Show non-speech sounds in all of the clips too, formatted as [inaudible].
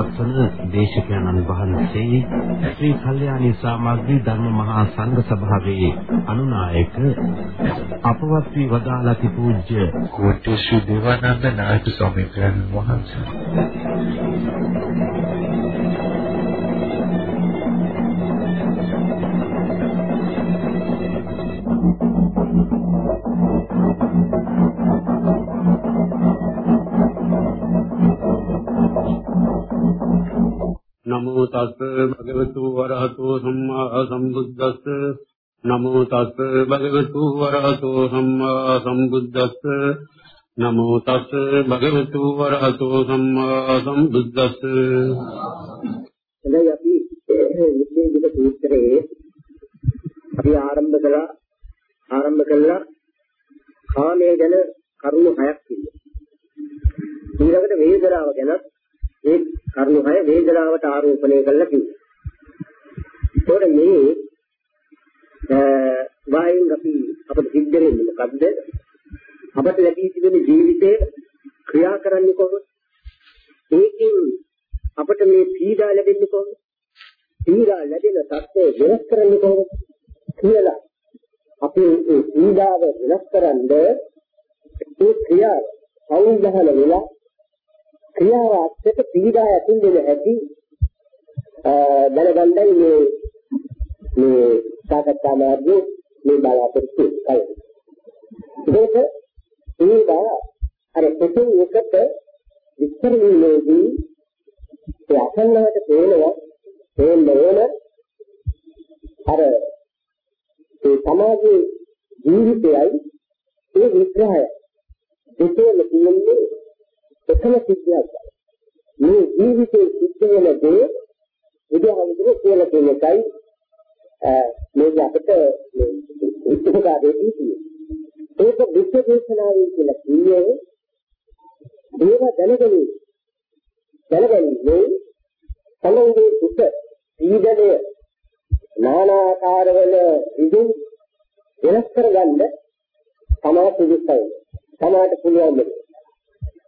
ධර්මානුශාසනාව පවත්වන දේශකයන්න් වහන්සේ ශ්‍රී කල්යාණී සමාග්‍රී ධර්ම මහා සංඝ සභාවේ අනුනායක අපවත් වී වදාළති පූජ්‍ය කෝට්ටේ ශ්‍රී දේවානන්ද නායක ස්වාමීන් වහන්සේ. නමෝ තස් භගවතු වරහතෝ සම්මා සම්බුද්දස්ස. නමෝ තස් භගවතු වරහතෝ සම්මා සම්බුද්දස්ස. නමෝ තස් භගවතු වරහතෝ සම්මා සම්බුද්දස්ස. එදයි අපි විද්‍යාවිද සූත්‍රයේ අපි ආරම්භ කළා. ආරම්භ කළා කාමයේ ගැන කරුණු හයක් කිව්වා ඊළඟට වේදනාව ගැන ඒ කරුණු හය වේදනාවට ආරෝපණය කරලා කිව්වා. ඒතකොට මේ වායින් අපි අපිට සිද්ධ වෙන්නේ මොකද්ද? අපට ලැබී තිබෙන ජීවිතේ ක්‍රියා කරන්නේ කොහොමද? ඒකෙන් අපට මේ පීඩා ලැබෙන්නේ කොහොමද? පීඩා ලැබෙන තත්ත්වය වෙනස් කරන්නේ කොහොමද? කියලා අපි මේ පීඩාව වෙනස් කරන්ද ඒ ක්‍රියාව අවුල්දහන වෙලා ක්‍රියාවත් එක්ක පීඩා ඇතින් දෙන හැටි දැනගන්නයි මේ මේ සාකච්ඡා මාර්ගයේ මේ බලාපොරොත්තු කයි. ඒක ඒවා අර පොතේ එකට විස්තර වීමේදී ඒ අසන්නවට පේනවා තේන්න ඕන අර ඒ සමාජයේ ජීවිතයයි ඒ විග්‍රහය දෙකම තියෙන්නේ එකම සිද්ධියක්. මේ ජීවිතේ සිද්ධ වෙන දේ බුදුහාමුදුරුවෝ කියලා කියන එකයි මේක අපිට උත්තරාදේදී තියෙන්නේ. ඒක බුද්ධ දේශනාවේ කියලා කියන්නේ දේව දැනගනි. දැනගන්නේ තමන්ගේ දුක පීඩනය নানা ආකාරවල ඉදින් වෙනස් කරගන්න තමා සුදුසුයි. තමාට පුළුවන් දෙයක්.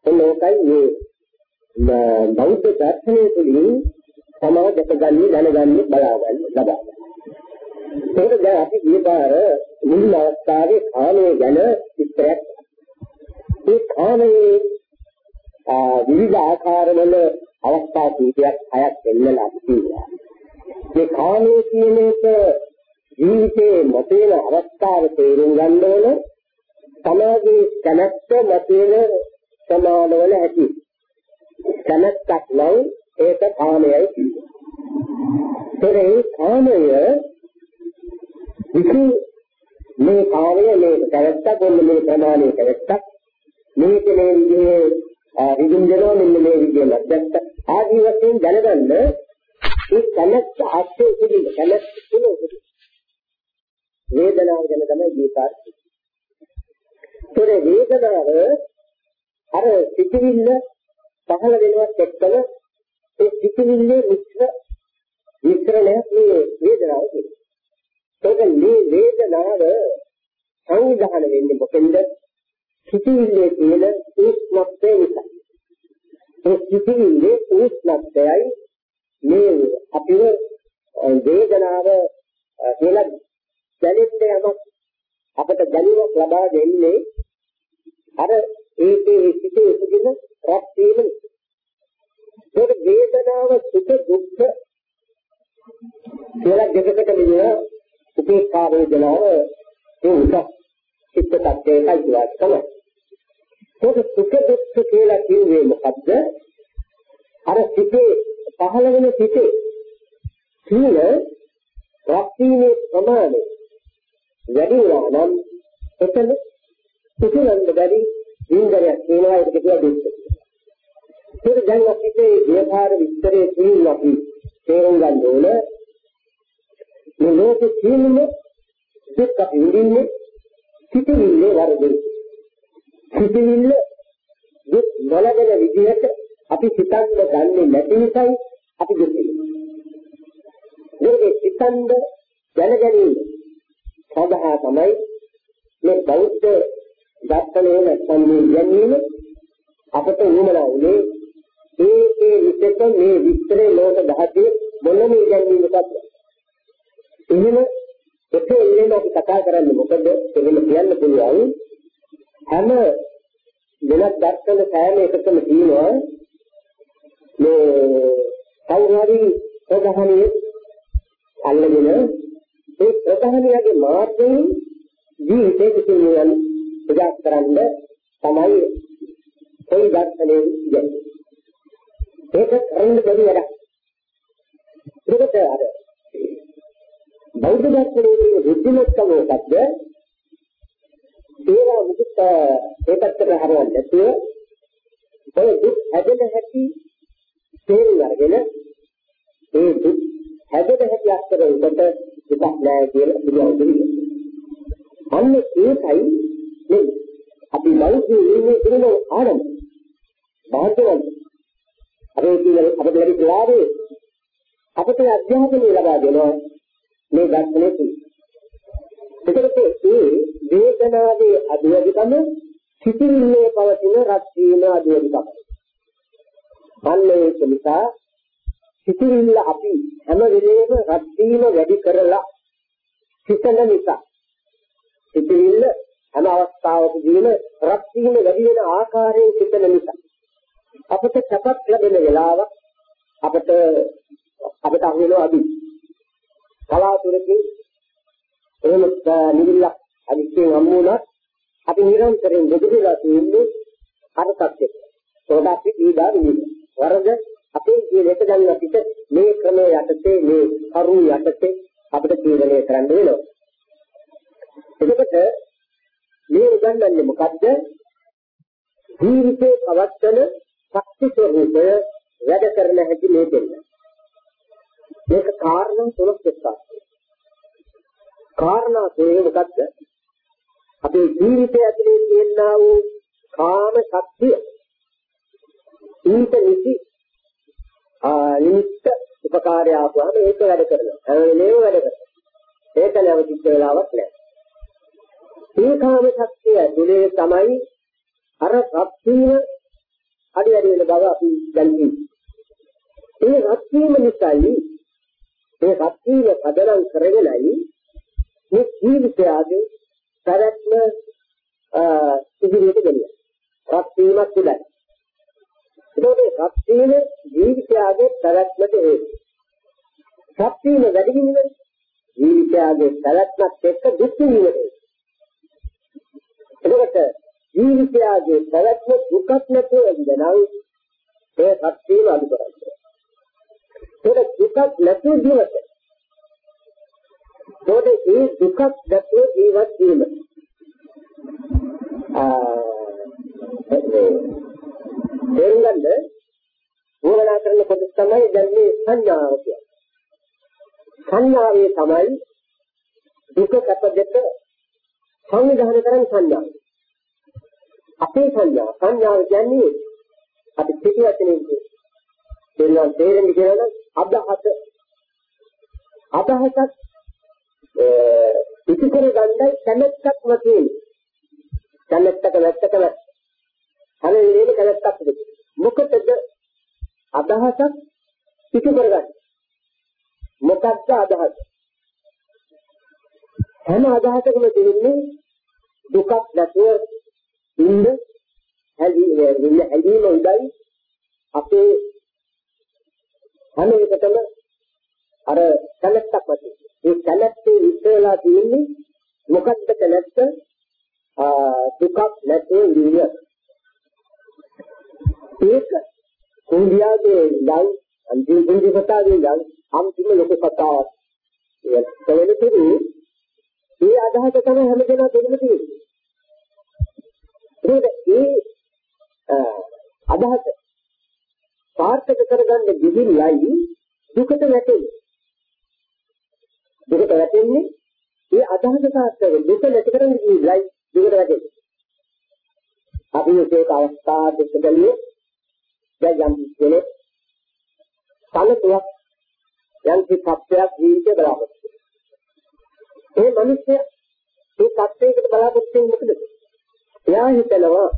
එන්නෝකයි මේ බෞද්ධ දර්ශනය තුළින් තමයි දැකගන්නේ දැනගන්නේ බලාගන්නේ ලබා ඒක දැන් අපි ඊපාර මුල් අවස්ථාවේ කාමයේ ගැන විස්තරයක් ඒ කාමයේ විවිධ ආකාරවල අවස්ථා කීපයක් හයක් දෙන්නලා තියෙනවා. මේ කාමයේ කියන එක ජීවිතේ මතේන අවස්ථාව තේරුම් ගන්න ඕන. සමාජයේ කැමැත්ත මතේන සමානවල ඇති. කැමැත්තක් නම් ඒක කාමයයි කියනවා. ඒ කාමය විසු මේ කාමය මේ කැමැත්තක් ඔන්න මේ ප්‍රමාණයේ කැමැත්තක් මේක මේ විදිහේ රිදුම්ජනෝ මෙන්න මේ විදිහේ ලැබ්බත් ආදී වශයෙන් දැනගන්න මේ කැමැත්ත ආශ්‍රය කිරීම කැමැත්ත තුන වේදනාව ගැන තමයි දීපාර්ථය. ඒ වේදනාව අර සිතිවිල්ල පහළ වෙනවත් එක්කම ඒ සිතිවිල්ලේ මිශ්‍ර මිශ්‍රණයක් මේ වේදනාව කියන්නේ. ඒක මේ වේදනාව සංවිධානය වෙන්නේ මොකෙන්ද? සිතිවිල්ලේ තියෙන උෂ්ණත්වය නිසා. ඒ සිතිවිල්ලේ උෂ්ණත්වයයි මේ අපිව වේදනාව කියලා දැනෙන්න යමක් අපට දැනීමක් ලබා දෙන්නේ අර ඒකේ සිටේ උපදින රත් වීම. ඒක වේදනාව සුඛ දුක්ඛ කියලා දෙකකට බෙදලා උපේක්ඛා වේදනාව ඒ උස චිත්ත tattේකයි කියනවා තමයි. ඒක සුඛ දුක්ඛ කියලා කිව්වේ මොකද්ද? අර සිටේ පහළ වෙන සිටේ සීල රත් වීමේ ප්‍රමාණය වැඩි වුණා නම් එතන සුඛලන්ද බැරි ඉන්දරයක් තියෙනවා ඒක කියලා දෙන්න. ඒක දැන් අපිට ව්‍යවහාර විස්තරයේ තියෙන අපි තේරුම් ගන්න ඕන මේ ලෝකෙ තියෙන දුක් අපි විඳින්නේ සිටින්නේ වරදේ. සිටින්න දුක් නොලබන විදිහට අපි සිතන්න දන්නේ නැති නිසායි අපි දුක් විඳින්නේ. මේක සිතන්න දැනගැනීම සඳහා තමයි මේ බෞද්ධ දර්ශනයේ නැත්නම් මේ ගැනීම අපට උවමනා උනේ ඒ ඒ විශේෂ මේ විස්තරේ ලෝක ධාතුවේ මොන මේ ගැනීමකද එහෙම එක එල්ලෙම අපි කතා කරන්නේ මොකද? එහෙම කියන්න පුළුවන්. හැම වෙනත් දර්ශන සෑම එකකම තියෙනවා මේ කවුරු හරි ප්‍රධානියෙ අල්ලගෙන ඒ ප්‍රධානියාගේ මාර්ගයෙන් ජීවිතේ කිසිම ප්‍රකාශ කරන්න තමයි ඒ දර්ශනේ යන්නේ. ඒක කරන්න බැරි වැඩක්. ඒකට අර බෞද්ධ දර්ශනයේ බුද්ධිමත්කම මොකද්ද? ඒවා මුදිත ඒකත් හරවන්නේ නැතුව ඔය දුක් හැදෙන හැටි තේරුම් අරගෙන ඒ දුක් හැදෙන හැටි අස්තර උඩට දුක් නැහැ කියලා පිළිගන්න. අන්න ඒකයි මේ අපි ලෞකික ඉන්නේ කියන ආරම්භ. භාග්‍යවන්ත. අපේ කියන අපේ ලැබි ලාභේ අපට අධ්‍යාපනය ලබා දෙනවා මේ දර්ශනය තුල. එතකොට ඒ වේදනාවේ අධිවදිකම සිතිල්ලේ පවතින රත් වීම අධිවදිකම. අන්න ඒක නිසා සිතිල්ල අපි හැම වෙලේම රත් වීම වැඩි කරලා සිතන නිසා සිතිල්ල හැම අවස්ථාවකදීම රත් වීම වැඩි වෙන ආකාරයෙන් සිතන නිසා අපට සපත් ලැබෙන වෙලාවක් අපට අපට අහු වෙනවා අදි කලාතුරකින් එහෙම නිවිල්ලක් අදිස්යෙන් හම්බ වුණා අපි නිරන්තරයෙන් දෙදුලා තියෙන්නේ අර තත්ත්වෙට. ඒකට අපි ඊදා නිවිද. වරද අපේ ජීවිතයට ගන්න අපිට මේ ක්‍රමය යටතේ මේ කරු යටතේ අපිට තීරණය කරන්න වෙනවා. එතකොට මේ උගන්වන්නේ මොකද්ද? ජීවිතේ පවත්තන ශක්ති ස්වરૂපය වැඩ කරන හැටි මේ දෙන්න. මේක කාරණා තුනක් එක්කා. කාරණා තුනේ මොකද්ද? අපේ ජීවිතය ඇතුලේ තියෙනා වූ කාම ශක්තිය ඊට නිසි ආ නිමිත්ත උපකාරය ආවම ඒක වැඩ කරනවා. හැම වෙලේම වැඩ කරනවා. ඒක නැවතිච්ච වෙලාවක් නැහැ. මේ කාම ශක්තිය ඇතුලේ තමයි අර ශක්තිය අඩි අඩි වෙන බව අපි දැන්නේ. ඒ ශක්තියම නිසායි ඒ ශක්තිය පදනම් කරගෙනයි මේ ජීවිතයගේ පැවැත්ම ඉදිරියට ගෙනියන්නේ. ශක්තියක් උදයි. ඒකේ ශක්තිය ජීවිතයගේ පැවැත්මට හේතු. ශක්තිය වැඩි වීම ජීවිතයගේ පැවැත්මත් එක්ක දුක් වීමට එතකොට ජීවිතයගේ පැවැත්ම දුකක් නැතුව ඉඳනයි ඒ සත්‍යය අඩු කරන්නේ. ඒක දුකක් නැතුව ජීවිත. ඒකේ ඒ දුකක් නැතුව ජීවත් වීම. ආ දෙංගන්න වුණා කරන කොට තමයි දැන් මේ සංඥාව කියන්නේ. සංඥාවේ තමයි දුක කැප දෙක සංවිධානය කරන සංඥා. අපේ සංඥා සංඥාව කියන්නේ අපි පිටි වචනේ කියනවා තේරෙන්නේ කියලා අදහස අදහසක් ඉති කර ගන්නයි කැමැත්තක්ම තියෙන්නේ. කැමැත්තක නැත්තක නැත්. අර ඉන්නේ කැමැත්තක් දෙක. මොකටද අදහසක් ඉති කරගන්නේ? මොකක්ද අදහස? හැම අදහසකම තියෙන්නේ දුකක් නැතුව ඉන්න හැදීම ඉන්න හැදීම උදයි අපේ හැම එකටම අර කැලැත්තක් වගේ. ඒ කැලැත්තේ ඉස්සෙලා තියෙන්නේ මොකක්ද කැලැත්ත? දුකක් නැතුව ඉන්න. ඒක කුඹියාගේ යම් අන්තිම කුඹි කතාවේ යම් අන්තිම ලොකු කතාවක්. ඒක වෙනතුරු ඒ අදහස තමයි හැම දෙනා දෙන්න තියෙන්නේ. ඒක ඒ අදහස සාර්ථක කරගන්න දෙවිල්ලයි දුකට වැටෙන්නේ. දුකට වැටෙන්නේ ඒ අදහස සාර්ථක දුක නැති කරන්න දෙවිල්ලයි දුකට වැටෙන්නේ. අපි මේක අවස්ථා දෙක බැලුවේ දැන් යම් කෙනෙක් සමතුවක් යම් කිසි ජීවිතය බලාපොරොත්තු ඒ මිනිස්සු ඒ සත්‍යයකට බලාපොරොත්තු වෙන්නේ මොකද? එයා හිතනවා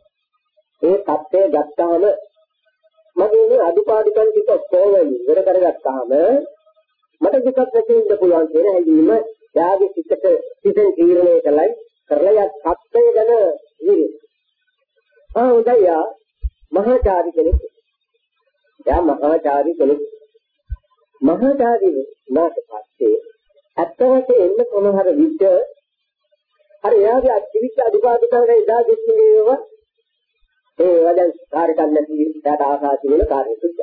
ඒ தත්ත්වය ගත්තාම මගේ මේ අදුපාඩුකම් ටික කොහොමද ඉවර කරගත්තාම මට දුකක් නැති ඉන්න පුළුවන් කියන හැඟීම එයාගේ සිතට සිතෙන් තීරණය කළයි කරලා යක් தත්ත්වය ගැන ඉන්නේ. ආ උදයා මහාචාර්ය කෙනෙක්. එයා මහාචාර්ය කෙනෙක්. මහාචාර්ය වුණාට පස්සේ ඇත්ත වශයෙන්ම එන්න කොනහර විට අර එයාගේ අත්විච්ච අදුපාදුකම් එදා දෙන්නේ ඒ වදන් කාර්ය ගන්න නැති ඊට ආසා කියන කාර්ය සුද්ධ.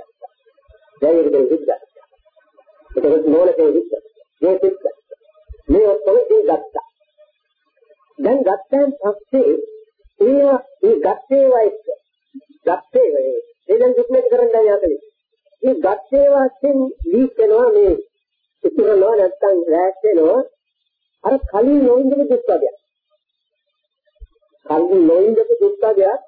දැන් ඒක දෙන්න සුද්ධ. ඒක නෝලකේ සුද්ධ. මේ සුද්ධ. මේ ඔක්කොම ඒ ගත්තා. දැන් ගත්තන් පස්සේ ඒවා ඒ ගත්තේ වයිස් ගත්තේ වේ. එදන් දුක්නේ කරන්න යන්නේ. මේ ගත්තේ වශයෙන් ලීක් වෙනවා මේ ඉතුරුනවා නැත්තම් රැස් වෙනවා අර කලින් නොඉඳපු දුක් වර්ගයක්. කලින් නොඉඳපු දුක් වර්ගයක්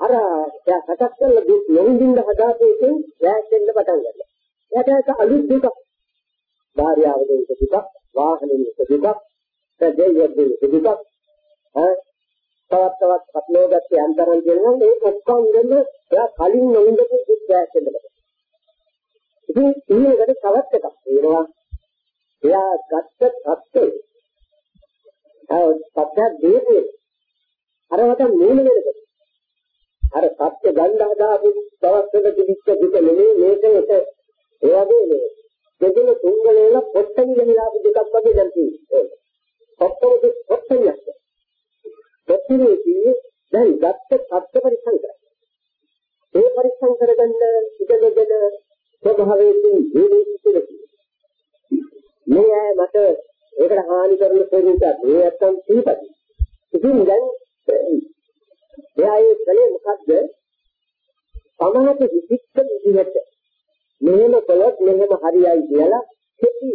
අර එයා සකස් කරන දුක් නොවිඳින්න හදාපු එකෙන් රැස් වෙන්න පටන් ගන්නවා. එයාට ඒක අලුත් දුකක්. භාර්යාවගෙන් දුකක්, වාහනෙන් දුකක්, දෙවියෙන් දුකක්. ඈ තවත් තවත් පටලවාගත්ත යන්තරන් කියනවා මේ ඔක්කොම ඉන්නේ එයා කලින් නොවිඳපු දුක් රැස් වෙන්න පටන් ඉතින් ඊළඟට තවත් එකක් වෙනවා. එයා ගත්ත තත්ත්වය. අය සත්‍ය දීපේ. අරකට මූල වෙනකොට. අර සත්‍ය ගන්න හදාපු දවස්වල තිබිච්ච දුක නෙමෙයි මේක එක ඒ වගේ නේ. දෙදෙන තුන්වලේල පොට්ටන් ගෙනලා දෙකක් වගේ දැන් තියෙන්නේ. ඔක්කොම පොට්ටන්යක්. පොට්ටනේ කියේ දැන් ගත්ත සත්‍ය පරිසං කරා. ඒ පරිසං කරගන්න ඉඳගෙන ස්වභාවයෙන් ජීවිතය කියලා. මේ අය මට ඒකට හානි කරන කෙනෙක් මේ නැත්තම් සීපති. ඉතින් දැන් එයා ඒ කලේ මොකද්ද? සමහරට විචිත්ත විදිහට මෙහෙම කළොත් මෙහෙම හරියයි කියලා කෙටි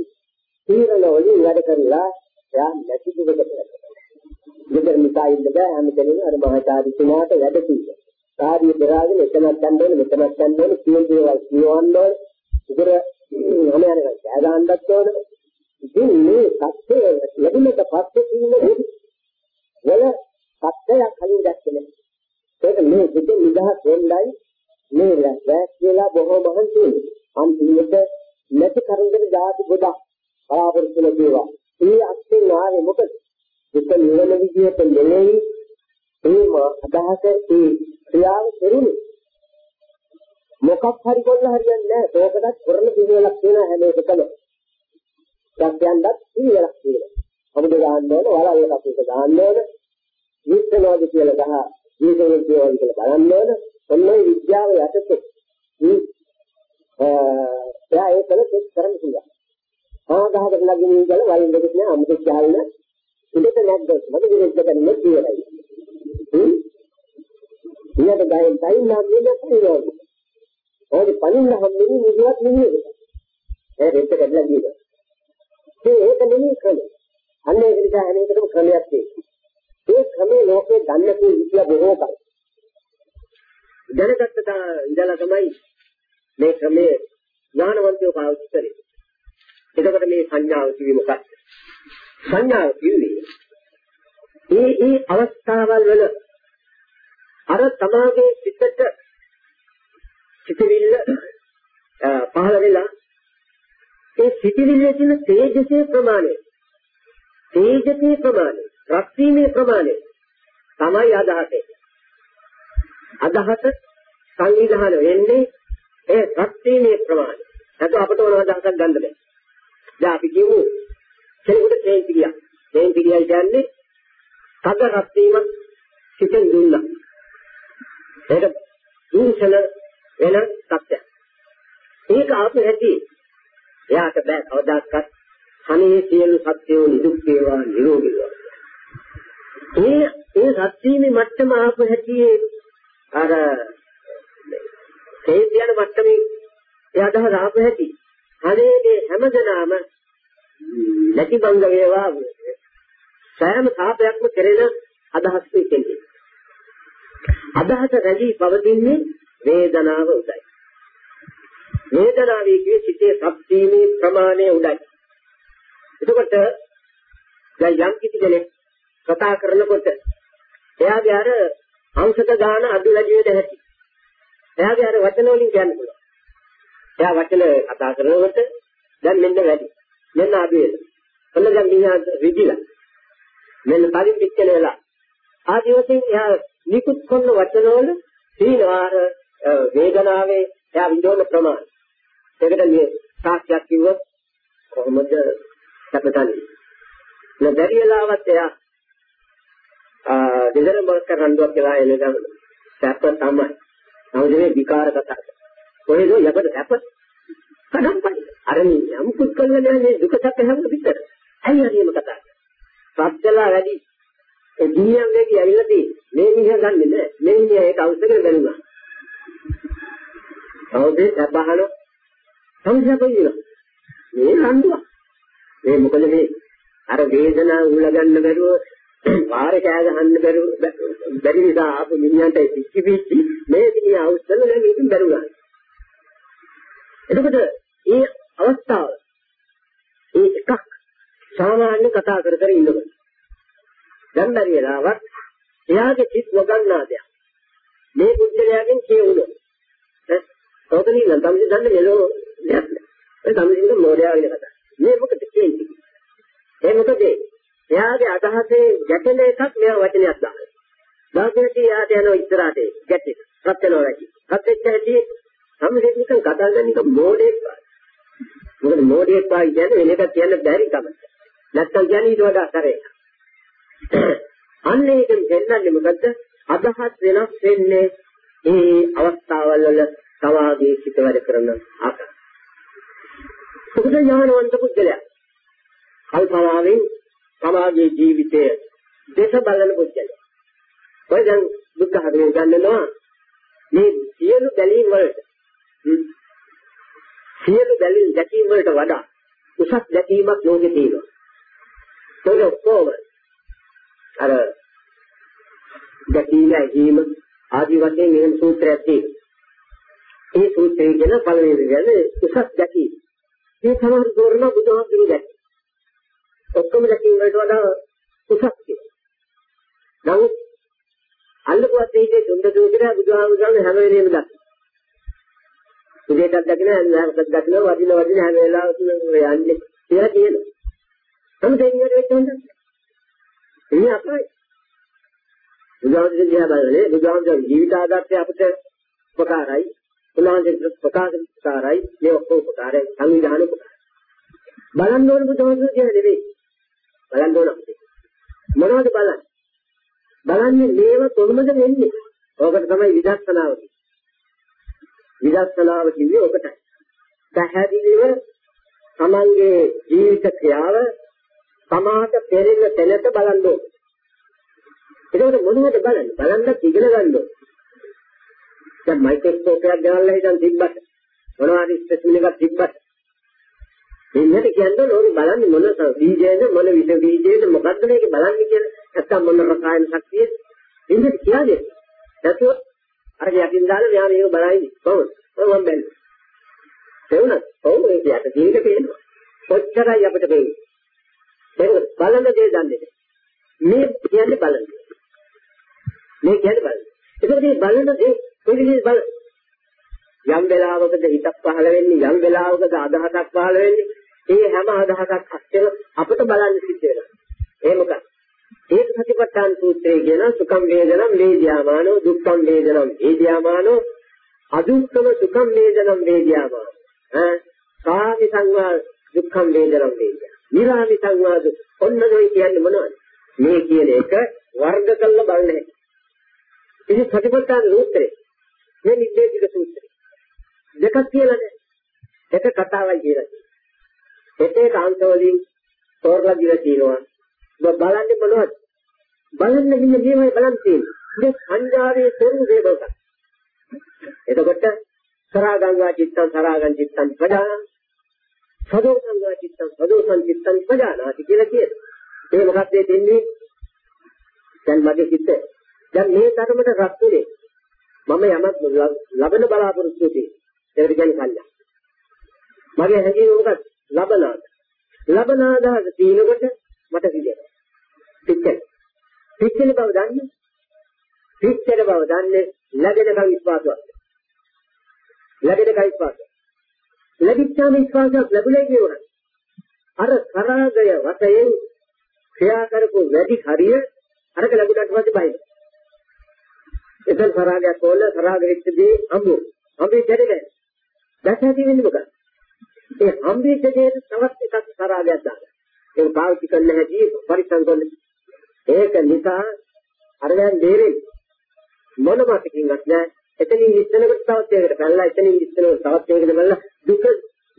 තීරණ වලින් වැඩ කරලා එයා නැති දුකට කරනවා. දෙතර මිසා ඉන්න බෑ හැම කෙනෙම අර මහාචාර්යතුමාට වැඩ කිව්වා. කාර්ය දරාගෙන එතනක් ගන්න ඕනේ මෙතනක් ගන්න ඕනේ කියන දේවල් කියවන්න ඕනේ. ඉතර හැම යනකම් කෑ ගන්නත් ඕනේ. ඉතින් මේ සත්‍ය ලැබුණට පස්සේ තියෙන වල සත්‍යයක් කලින් දැක්කේ නැහැ. ඒක මේ දෙක නිදහස් වෙන්නයි මේ රැස් වෙලා බොහෝ මහන්සි වෙන්නේ. අන්තිමට නැති කරදර જાති ගොඩක් බලාපොරොත්තු ලැබේවා. ඒ අත්යෙන් ආවේ මොකද? එක නිවන විදියට නෙමෙයි ඒ අදහස ඒ ක්‍රියාව කෙරුණේ. මොකක් හරි කොල්ල හරියන්නේ නැහැ. ඒකටත් කරන පිළිවෙලක් තියෙන හැම එකකම. සත්‍යයන්වත් පිළිවෙලක් තියෙනවා. අමුද ගන්න ඕන, වලල්ල කපුක ගන්න ඕන, විශ්වනෝද කියලා ගහ, ජීවිතේ කියවන කියලා බලන්න ඕන. ඔන්නේ විද්‍යාව යටතේ. එයා ඒකල චෙක් කරන්න පුළුවන්. ආ ගහකට ලගින් ඉඳලා වලින් දෙකක් නෑ අමුද ගහන්න. ඉඳට නැද්ද? මම දිනෙක දෙන්නේ කියලායි. හ්ම් ඊට ගයෙන් ටයිම් නම් නෙමෙයි කියනවා. ඕක පණින්න හැමෝම නිදිවත් නෙමෙයි. ඒ දෙක දෙන්න ගියද. ඒ ඒක නෙමෙයි ක්‍රමය. අන්න ඒක නිසා හැම එකටම ක්‍රමයක් තියෙනවා. ඒ ක්‍රමේ ලෝකේ ගන්න තියෙන විද්‍යාව බොහෝ කල්. දැනගත්ත ඉඳලා තමයි මේ ක්‍රමයේ ඥානවන්තයෝ පාවිච්චි කරේ. එතකොට මේ සංඥාව කිව්වේ මොකක්ද? සංඥාව කිව්වේ ඒ ඒ අවස්ථාවල් වල අර තමාගේ සිතට සිතවිල්ල පහළ වෙලා ඒ සිතවිල්ලේ තියෙන තේජසේ ප්‍රමාණය තේජසේ ප්‍රමාණය රක්තිමේ ප්‍රමාණය තමයි අදහසේ. අදහස සංවිධාන වෙන්නේ ඒ රක්තිමේ ප්‍රමාණය. නැත්නම් අපිට ඕන අදහසක් ගන්න බෑ දැන් අපි කියමු කෙනෙකුට තේන් පිළියක්. තේන් පිළියයි කියන්නේ තද රක්තිමක් සිතෙන් දුන්නා. ඒක දූෂණ වෙන සත්‍යයක්. ඒක ආපු හැටි එයාට බෑ කවදාකවත් අනේ සියලු සත්‍යෝ නිදුක් වේවා නිරෝගී වේවා. ඒ ඒ සත්‍යීමේ මට්ටම ආපු හැටි අර ඒ කියන මට්ටමේ ඒ අදහස ආපු හැටි අනේගේ හැමදෙනාම නැති බංග වේවා සෑම තාපයක්ම කෙරෙන අදහස් දෙකෙන් අදහස රැඳී පවතින්නේ වේදනාව උදයි. වේදනාවේ කියේ සිටේ සත්‍යීමේ ප්‍රමාණය උදයි. එතකොට දැන් යම් කිසි කෙනෙක් කතා කරනකොට එයාගේ අර අංශක ගාන අඩු වැඩි වෙද ඇති. එයාගේ අර වචන වලින් කියන්න පුළුවන්. එයා වචන කතා කරනකොට දැන් මෙන්න වැඩි. මෙන්න අඩු වෙනවා. ඔන්න දැන් මිනිහා රිදිලා. මෙන්න බලින් පිච්චෙන වෙලා. ආදි වශයෙන් එයා නිකුත් කරන වචන වල සීනවාර වේදනාවේ එයා විඳවන ප්‍රමාණය. ඒකට මේ සාක්ෂියක් කිව්වොත් කොහොමද සැපතන්නේ? නැදරි වෙලාවත් එයා ආ දෙදර මොකක් කරන්නවත් කියලා එන ගමන සැප තමයි. නමුත් මේ විකාර කතා. කොහෙද යකඩ සැප? කඩම්පයි. අර යම් පුත්කල්ල නෑ මේ දුක සැප හැම පිටර. ඇයි හරියම කතා කරන්නේ? සත්‍යලා වැඩි ඒ ගිනියන් වෙකි ඇවිල්ලා තියෙන්නේ. මේ මිනිහා දන්නේ නැහැ. මේ මිනිහා ඒක අවශ්‍යකර බැලුවා. අවුදේ සබහන සම්සපයින. මේ රණ්ඩුව. මේ මොකද මේ අර වේදනාව උල ගන්න බැරුව පාරේ කෑ ගහන්න බැරුව බැරි නිසා ආපු මිනිහන්ට පිච්චි පිච්චි මේ මිනිහා අවශ්‍යකර නැහැ මේකෙන් බැරුණා. එතකොට මේ අවස්ථාව ඒ එකක් සාමාන්‍ය කතා කර කර ඉන්නකොට දැන් බැරි වෙලාවක් එයාගේ සිත් වගන්නා දෙයක්. මේ බුද්ධලයාගෙන් කියවුණා. ඈ ඔතනින් නම් තමයි දන්නේ මෙලෝ දෙයක් නෑ. ඒ තමයි මොඩයා වෙන කතා. මේ මොකද කියන්නේ? ඒ මොකද එයාගේ අදහසේ ගැටෙන එකක් මෙයා වචනයක් දානවා. දාපේටි යාට යන ඉස්සරහට ගැටෙන. රත් වෙනවා වැඩි. රත් වෙච්ච හැටි සම්මෙහෙත් නිකන් කතා කරන එක මොඩේක් පායි. මොකද මොඩේක් පායි කියන්නේ වෙන එකක් කියන්න බැරි කම. නැත්තම් කියන්නේ ඊට වඩා කරේ. අන්න ඒකෙන් දෙන්නන්නේ මොකද්ද? අදහස් වෙනස් වෙන්නේ ඒ අවස්ථාවල් වල සමාධිය සිත වැඩ කරන ආකාරය. සුද්ධ ඥානවන්ත පුද්ගලයා කල්පනාවෙන් සමාජයේ ජීවිතය දේශ බලන පුද්ගලයා. ඔය දැන් බුද්ධ හදේ ගන්නවා මේ සියලු බැලීම් වලට සියලු බැලීම් දැකීම් වලට වඩා උසස් දැකීමක් යෝග්‍ය තියෙනවා. ඒක ඔක්කොම අර දැකීම ඇහිීම ආදි වශයෙන් මෙහෙම සූත්‍රයක් තියෙනවා. ඒ සූත්‍රය කියන පළවෙනි කියන්නේ උසස් දැකීම. මේ සමහර දෝරන බුදුහාමුදුරු දැක්ක. ඔක්කොම දැකීම වලට වඩා උසස් කියලා. නමුත් අල්ලපුවත් ඒකේ දුන්න දුකේ බුදුහාමුදුරන් හැම වෙලේම දැක්ක. උදේටත් දකින්න හැන්දෑවකත් දකින්න වදින වදින හැම වෙලාවෙම යන්නේ කියලා කියනවා. නමුත් ඒක වෙච්ච හොඳයි. එන්නේ අපයි. බුදුහාමුදුරේ දිහා බලන්නේ බුදුහාමුදුරේ ජීවිත ආදර්ශය අපිට උපකාරයි. උන්වහන්සේ ප්‍රකාශ උපකාරයි. මේ ඔක්කොම උපකාරයි. සංවිධාන උපකාරයි. බලන්න ඕන බුදුහාමුදුරේ දිහා නෙවෙයි. බලන්න ඕන අපිට. මොනවද බලන්නේ? බලන්නේ මේව කොහොමද වෙන්නේ? ඕකට තමයි විදර්ශනාව කියන්නේ. විදර්ශනාව කියන්නේ ඔකටයි. පැහැදිලිව තමන්ගේ ජීවිත ක්‍රියාව සමාත පෙරෙන්න තැනට බලන්න ඕනේ. ඒකට මොනවද බලන්නේ? බලන්න ඉගෙන ගන්න ඕනේ. දැන් මයික්‍රොස්කෝප් එකක් දාලා හිටන් තිබ්බට මොනවාරි ස්පෙසිමන් එකක් තිබ්බට එන්නට කියන්නේ ඕනේ බලන්නේ මොන බීජයේද මොන විද බීජයේද මොකද්ද මේක බලන්නේ කියලා නැත්තම් මොන රසායන ශක්තියද එන්නට කියන්නේ. නැතුව අර යටින් දාලා මෙයා මේක බලන්නේ කොහොමද? කොහොමද බැලුවේ? එවුණත් ඔව් ඒක යට ජීවිත පේනවා. කොච්චරයි අපිට පේන්නේ. ඒක බලන දේ දන්නේ මේ කියන්නේ බලන මේ කියන්නේ බලන ඒකද මේ බලන දේ කොහේද බල යම් වෙලාවකද හිතක් පහළ වෙන්නේ යම් වෙලාවකද අදහසක් පහළ වෙන්නේ ඒ හැම අදහසක් අස්තර අපිට බලන්න සිද්ධ වෙනවා. ඒ මොකක්ද? ඒක සතිපට්ඨාන සූත්‍රයේ කියන සුඛම් වේදනම් වේද්‍යාමානෝ දුක්ඛම් වේදනම් වේද්‍යාමානෝ අදුක්ඛම සුඛම් වේදනම් වේද්‍යාමානෝ. ඈ? සාමි සංවා දුක්ඛම් වේදනම් වේද්‍යා. නිරාමි සංවාද ඔන්න ඔය කියන්නේ මොනවද? මේ කියන එක වර්ග කළ බලන්නේ ඉතින් සතිපට්ඨාන සූත්‍රය. මේ නිද්දේශික සූත්‍රය. දෙකක් කියලා නෑ. එක කතාවයි කියලා එක එක අංශ වලින් තෝරලා දීලා තියෙනවා. ඔබ බලන්නේ මොනවද? බලන්න ඉන්න මේවයි බලන් තියෙන්නේ. මේ සංජාරයේ ස්වરૂපේ බලක එතකොට සරාගංගා චිත්තං සරාගං චිත්තං ප්‍රජානං. සදෝසංගා චිත්තං සදෝසං චිත්තං ප්‍රජානාති කියලා කියනවා. ඒ මොකක්ද දෙන්නේ? දැන් මගේ හිත. දැන් මේ ධර්මයට රත්ුනේ මම යමක් ලබන බලාපොරොත්තු තියෙන්නේ ඒකට කියන්නේ කල්ලා මගේ හැඟීම මොකක්ද? ලබනාද. ලබනාදහස තියෙනකොට මට පිළිගන්න. පිච්චෙන. පිච්චෙන බව දන්නේ? පිච්චෙන බව දන්නේ ලැබෙනකන් විශ්වාසවත්. ලැබෙනකන් විශ්වාසවත්. ලැබිච්චාම විශ්වාසයක් ලැබුණේ කියනවා. අර සරාගය වශයෙන් ක්‍රියා කරපු වැඩි හරිය අරක ලැබුණාට පස්සේ බයි. එතන සරාගයක් ඕන සරාග වෙච්චදී අඹු. අඹේ දෙන්නේ. දැස ඇති වෙන්නේ මොකක්ද? ඒ අඹේ දෙයට තවත් එකක් සරාගයක් දාන්න. ඒක පාවිච්චි කරන්න හැටි පරිස්සම් කරන්න. ඒක නිසා අර දැන් දෙරෙන්නේ මොන මාතකින්වත් නෑ. එතනින් ඉස්සනකට තවත් එකකට පැනලා එතනින් ඉස්සනකට තවත් එකකට බලලා දුක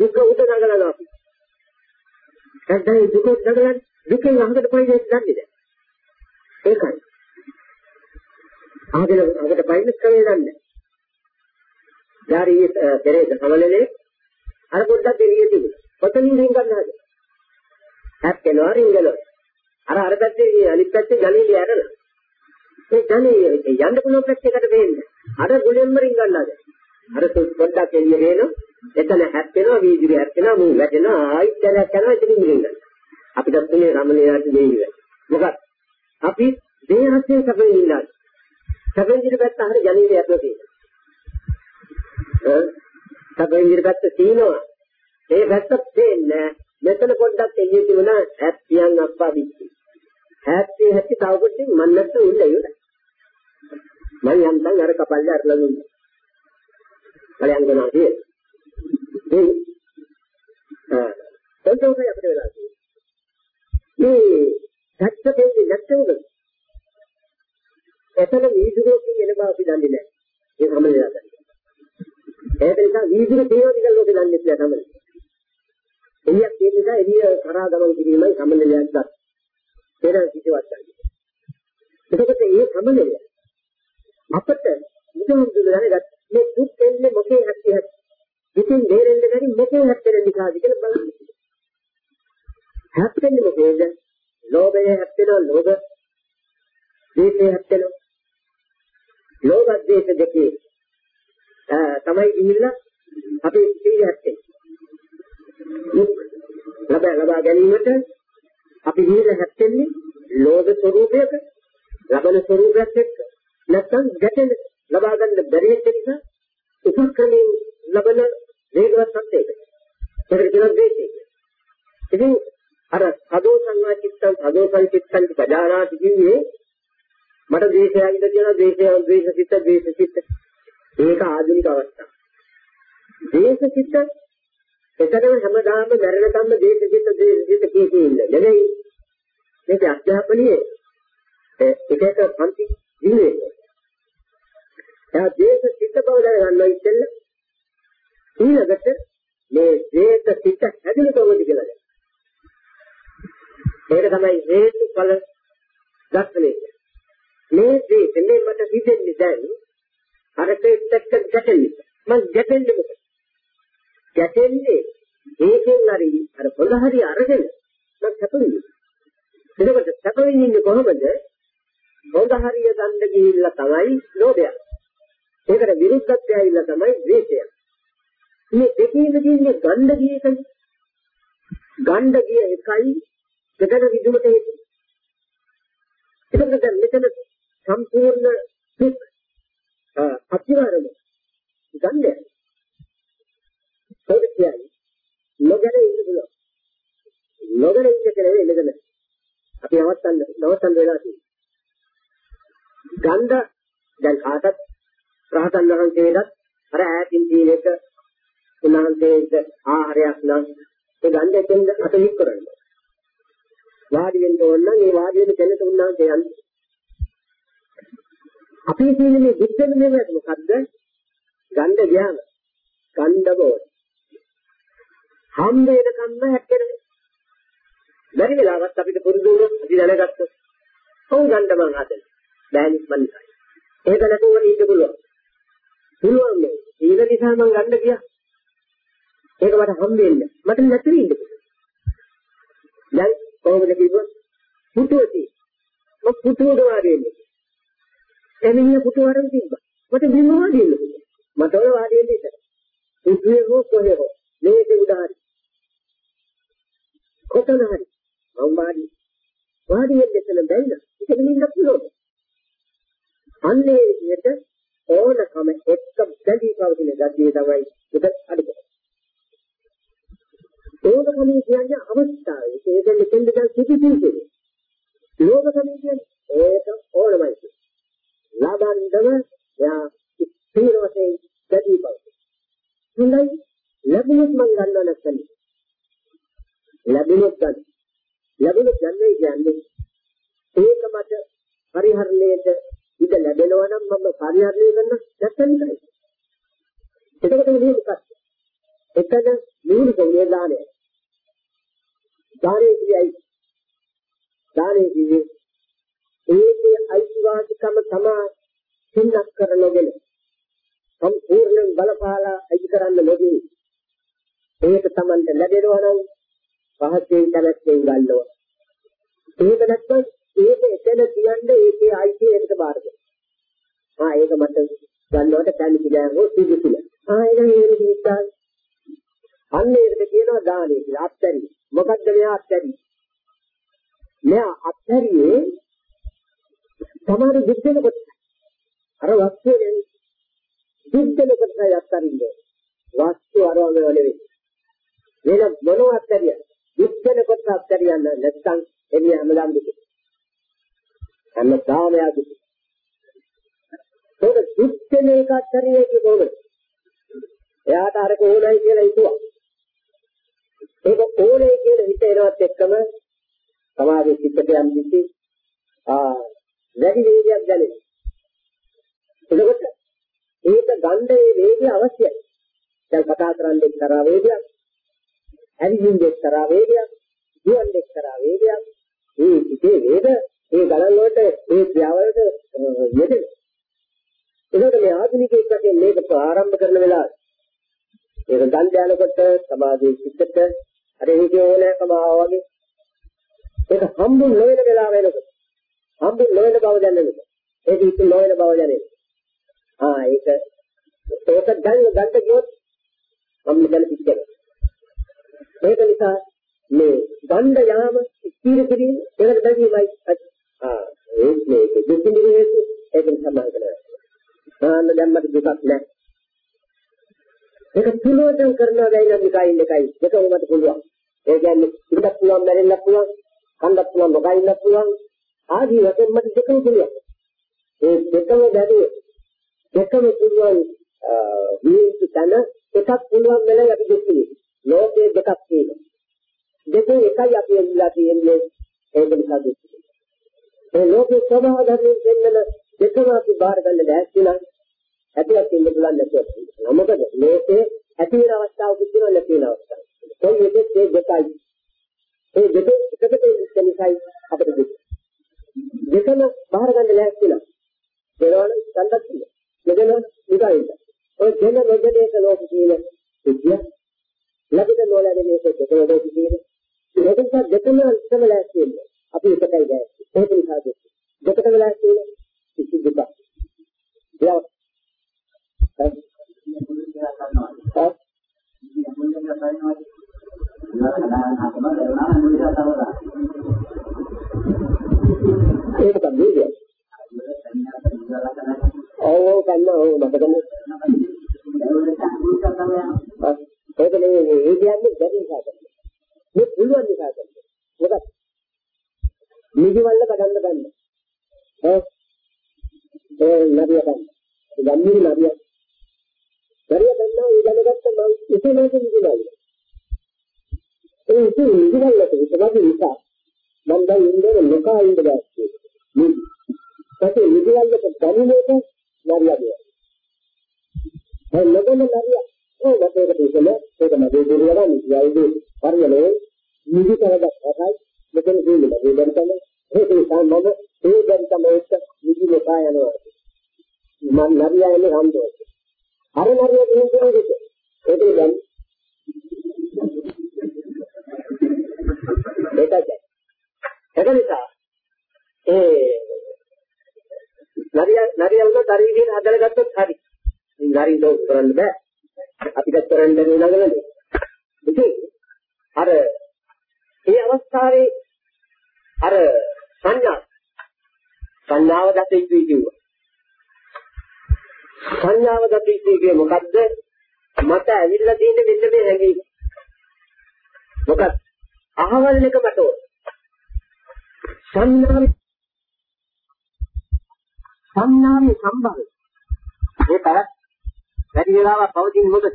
දුක උඩ නගලනවා අපි. නැත්නම් දුක නගලන්නේ දුකෙන් අහකට පයින්නේ දන්නේ නැහැ. ඒකයි. අහගෙන අහකට පයින්න ක්‍රමය දන්නේ. යාරී පෙරේද සමලලේ අර පොඩ්ඩක් දෙරිය තිබුණා. කොතනින් රින් ගන්නවද? හැප්පෙනවා රින්ගනවා. අර අර පැත්තේ අනිත් පැත්තේ ජනේලිය ඇරලා ඒ ධනෙ යන්න පුළුවන් පැත්තකට වෙන්නේ. අර ගුලෙන්ම රින්ගන්නාද. අර පොඩ්ඩක් එළිය ගේන එතන හැප්පෙනවා වීදිරි හැප්පෙනවා මූ වැටෙනවා ආයිත් දැලක් යනවා ඉතින් රින්ගන්න. අපිට තුනේ රමණීයත් දෙයිව. මොකක්? අපි දේහයෙන් සැපෙන් ඉන්නවා. සැපෙන් ඉන්න පැත්ත හරිය ජනීය යටලා තියෙනවා. සැපෙන් ඉන්න පැත්ත තියෙනවා. ඒ පැත්ත දෙන්නේ මෙතන පොඩ්ඩක් එළිය තිබුණා හැප්පියන් අප්පා බිත්ති. හැප්පි හැප්පි තව පොඩ්ඩක් මන්නත් උන්නේ ඉවරයි. මම යන්තම් අර කපල්ල අරලා දුන්නා. බලයන් ගනවා කියේ. ඒ ආ එතකොට අපිට වෙලා තියෙන්නේ. මේ සත්‍යයෙන් නැත්තේ එතන වීදුරුවකින් එන බව අපි දන්නේ නැහැ. ඒ සමලලා ගන්න. ඒක නිසා වීදුරුව තියෙනවා කියලා ලෝකෙ දන්නේ නැහැ තමයි. එළියක් තියෙන නිසා එළිය කරා ගමන් කිරීමයි සමලලයක් ගන්න. ඒක කිසිවක් නැහැ. එතකොට මේ සමලය අපට බුදුහාමුදුරුවෝ දැනගත් මේ දුක් එන්නේ මොකේ හැටි හැටි. ඉතින් දෙරෙන්න බැරි මොකේ හැටෙන නිසාද කියලා බලන්න. හැප්පෙන්නේ මොකේද? ලෝභය හැප්පෙනවා ලෝභ. දේශය හැප්පෙනවා. ලෝභ දේශ දෙකේ තමයි ගිහිල්ලා අපේ සීල හැප්පෙන්නේ. ලබා ලබා ගැනීමට අපි ගිහිල්ලා හැප්පෙන්නේ ලෝභ ස්වરૂපයක ලබන ස්වરૂපයක් එක්ක නැත්නම් ගැටෙන ලබා ගන්න බැරි වෙච්ච නිසා උපක්‍රමයෙන් ලබන වේගවත් සත්‍යයක. ඒකට කියනවා දේශය. ඉතින් අර සදෝ සංවාචිත්තං සදෝ සංචිත්තං පජානාති කියන්නේ මට දේශයයිද කියලා දේශය ද්වේෂ සිත ද්වේෂ සිත. ඒක ආධුනික අවස්ථාව. දේශ සිත එතනම හැමදාම මරණකම්ම දේශ සිත දේශ සිත කියේ ඉන්නේ. නෙමෙයි. මේක අධ්‍යාපනයේ එක එක පන්ති ඉන්නේ. එයා දේශ සිත බව දැනගන්නවා ඉතින් ඊළඟට මේ දේශ සිත හැදෙන කොහොමද කියලා දැන්. ඒක තමයි හේතුඵල දර්ශනය. මේ දේශ මේ මට හිතෙන්නේ දැන් අරට එක්ක ගැටෙන්නේ. මම ගැටෙන්නේ මොකද? ගැටෙන්නේ ඒකෙන් හරි අර පොළ හරි අරගෙන මම සතුටුයි. එතකොට සතුටින් ඉන්නේ කොහොමද? හොඳ හරිය ගන්න ගිහිල්ලා තමයි ලෝභය. ඒකට විරුද්ධත්වය ඇවිල්ලා තමයි ද්වේෂය. මේ දෙකේම තියෙන්නේ ගණ්ඩ ගිය එකයි. ගණ්ඩ ගිය එකයි දෙකන විදුමට හේතු. එතකොට දැන් මෙතන සම්පූර්ණ දුක් අතිවාරම ගණ්ඩය. ඒක කියන්නේ නොගැන ඉන්න පුළුවන්. නොගැන ඉන්න කියලා නෙමෙයි අපි නවත්තන්න නවත්තන්න වෙලා තියෙනවා. ගණ්ඩ දැන් කාටත් රහතන් වහන්සේටත් අර ඈතින් තියෙන එක උන්වහන්සේට ආහාරයක් නම් ඒ ගන්න දෙන්න අත වික් කරන්නේ. වාඩි වෙන්න ඕන නම් ඒ වාඩි වෙන කෙනෙක් උන්වහන්සේ යන්නේ. අපි කියන්නේ මේ බුද්ධ විනයද මොකද්ද? ගන්න ගියාම ගණ්ඩබෝ. හම් වෙනකම්ම හැක්කෙන්නේ. බැරි වෙලාවත් අපිට පුරුදු වුණොත් අපි දැනගත්තොත් ඔව් ගන්න මං හදන්නේ. බෑනිස් මන්දයි. ඒක නැතුව ඉන්න පුළුවන්. පුළුවන් නේ. ඒක නිසා මම ගන්න ගියා. ඒක මට හම්බෙන්නේ. මට නැති ඉන්න. දැන් කොහොමද කිව්වොත් පුතුති. මම පුතුට වාඩින්නේ. එමිනිය පුතු වරන් තිබ්බා. මට බිම වාඩින්න. මට ඔය වාඩින්න ඉත. පුතුයේ හෝ කොහේ හෝ මේක උදාහරණ. කොතන හරි මම වාඩි වාඩි වෙන්න එතන බැන්න. ඒක නින්න පුළුවන්. අන්නේ විදිහට ඕනකම එක්ක බැඳී පවතින ගතිය තමයි උද අඩුක. ඕනකම කියන්නේ අවස්ථාවේ ඒක මෙතෙන්ද දැන් සිටින්නේ. ලෝකකම කියන්නේ ඒක ඕනමයි. ලබන්නම යා ස්ථීර වශයෙන් බැඳී පවතින. හොඳයි ලැබුණොත් මං ගන්නව නැත්නම් ලැබුණොත් ගන්න. ලැබුණොත් ගන්නයි කියන්නේ ඒක මට පරිහරණයට ඉත ලැබෙනවා නම් මම පරිහරණය කරන්න නැත්නම් ඉතින්. එතකොට මේ මොකක්ද? එකද මූලික මේ දානය. දානය කියයි. දානය කියන්නේ ඒකේ අයිතිවාසිකම තමයි සින්නක් කරනගෙන සම්පූර්ණ බලපාලා අයිති කරන්න ලැබෙයි. ඒක Tamante ලැබෙනවා නම් පහසෙන් කැමැත්තෙන් ගන්නවා. ඒක නැත්නම් ඒක එතන කියන්නේ ඒකේ අයිතිය එකට බාර දෙන්න. ආ ඒක මට ගන්නවට කැමති නෑ හෝ සුදුසු නෑ. ආ ඒක හේතු නිසායි. අන්න ඒකට කියනවා දානය කියලා. අත්හැරි. මොකද්ද මෙයා අත්හැරි? මෙයා අත්හැරියේ තමයි දුක්දෙනකොට අර වස්තුවේ දුක්දෙනකොට අත්හරින්නේ. වස්තු අරවල නෙවෙයි. වෙන මොනවත් අත්හැරිය. දුක්දෙනකොට අත්හැරියන්න නැත්නම් එන්නේ හැමදාම දුක. හැමදාම යාදුක. ඒක දුක්දෙන එක අත්හැරියේ කොහොමද? එයාට අර කොහොමයි කියලා හිතුවා. ඒක ඕනේ කියන හිත එනවත් එක්කම සමාධි චිත්තට යම් කිසි ආ වැඩි වේගයක් දැනෙන. එතකොට ඒක ගණ්ඩේ වේගය අවශ්‍යයි. දැන් කතා කරන්නේ එක්තරා වේගයක්, ඇවිදින්න එක්තරා වේගයක්, දුවන්න එක්තරා වේගයක්. මේ ඉතේ වේග ඒ ගණන් වලට ඒ ක්‍රියාවලට යෙදෙන. එතකොට මේ ආධුනිකයෙක් වශයෙන් මේක ආරම්භ කරන වෙලාවේ ඒක ගන්න යනකොට සමාධියේ චිත්තට අර හිතේ ඕනෑකම ආවා වගේ ඒක හම්බුන් නොවන වෙලාව වෙනකොට හම්බුන් නොවන බව දැනෙනකොට ඒක ඉතින් නොවන බව දැනෙනවා. ආ ඒක ඒක දැන් ගන්න ගියොත් මම දැන් පිටකේ. ඒක නිසා මේ ගණ්ඩ යාම ස්ථිර කිරීම ඒකට බැඳීමයි ආ ඒක මේක දෙකින් හේතු ඒකෙන් සමාන කරනවා. ආන්න දැන් මට දුකක් නැහැ. ඒක තුනෝටම කරනවා දැයි නම් එකයි එකයි. දෙකම මට පුළුවන්. ඒ කියන්නේ ඉන්නත් පුළුවන් මැරෙන්නත් පුළුවන් කන්නත් පුළුවන් නොකයින්නත් පුළුවන්. ආදී වශයෙන් මට දෙකම පුළුවන්. ඒ දෙකම දැරිය දෙකම පුළුවන් විහිසු තන එකක් පුළුවන් වෙන අපි දෙකේ ලෝකයේ දෙකක් තියෙනවා. දෙකේ එකයි අපි එන්නලා තියෙන්නේ. ඒක නිසා දෙක. ඒ ලෝකයේ ස්වභාව ධර්මයෙන් දෙන්නන දෙකම අපි බාර ගන්න ලෑස්ති නම් ඇතිවත් ඉන්න පුළුවන් නැතුව. මොකද මේකේ ඇති වෙන අවස්ථාවකුත් තියෙනවා නැති වෙන අවස්ථාවක්. කොයි එකෙත් මේ දෙකයි. ඒ දෙක එකකට ඉන්න නිසායි අපිට දෙක. දෙකම බාර ගන්න ලෑස්ති නම් දෙනවන සම්පත් තියෙනවා. මෙදෙන නිකයිද. ඔය දෙන නොදෙනේක ලෝක කියන සිද්ධිය ලැබෙන නොලැබෙන එක දෙක ලෝක කියන ඒක නිසා දෙකම ඉස්සම ලෑස්ති වෙන්නේ. අපි එකටයි ගෑස්ති. ඒක නිසා දෙක. දෙකටම ලෑස්ති වෙන්නේ කිසි දෙකක්. යා ඒක තමයි ඔව් කන්න ඔව් මට කන්න ඒක නෙවෙයි ඒ කියන්නේ බැරි නිසා මේ පුළුවන් නිසා මොකද නිදිවල්ල කඩන්න ගන්න ඈ ඒ නදිය ගන්න ගම්මිරි නදිය හරිය ගන්නවා ඒ දැනගත්ත මම ඉතනට නිදිගන්න. ඒ ඉතින් නිදිගන්නට විතරක් නිසා මම දැන් ඉන්නේ මොකා ඉඳ දැක්කේ. මේ පැත්තේ නිදිගන්නට දැනෙන්නට නරියද. ඒ ලබන නරිය ඒ වටේට දෙකල ඒක මගේ දෙවියලා නිදියයිද හරියනේ නිදි කරගත් එකයි මෙතන දෙන්නේ මේ දැන් තමයි ඒක නිසා මම ඒ දැන් තමයි නිදි මොකා යනවා. මම නරියන්නේ හම්බුනේ. අර නරිය කියන්නේ ඒක. ඒක දැන් ඒකයි. ඒක නිසා ඒ නරිය නරිය වුණත් හරි විදිහට හදලා ගත්තොත් හරි. නරිය දෝ කරන්න බෑ. අපිට කරන්න බැරි නගලනේ. ඉතින් අර මේ අවස්ථාවේ අර සංඥා සංඥාව දැකෙයි කිව්වා. සංඥාව දකින්නේ මොකද්ද? මට ඇවිල්ලා තියෙන මෙන්න මේ හැඟීම. මොකක්ද? අහවල් එක මට ඕන. සංඥාව සංඥාවේ සම්බන්ධ. ඒ තරක් වැඩි වෙලාවක් පවතින මොකද?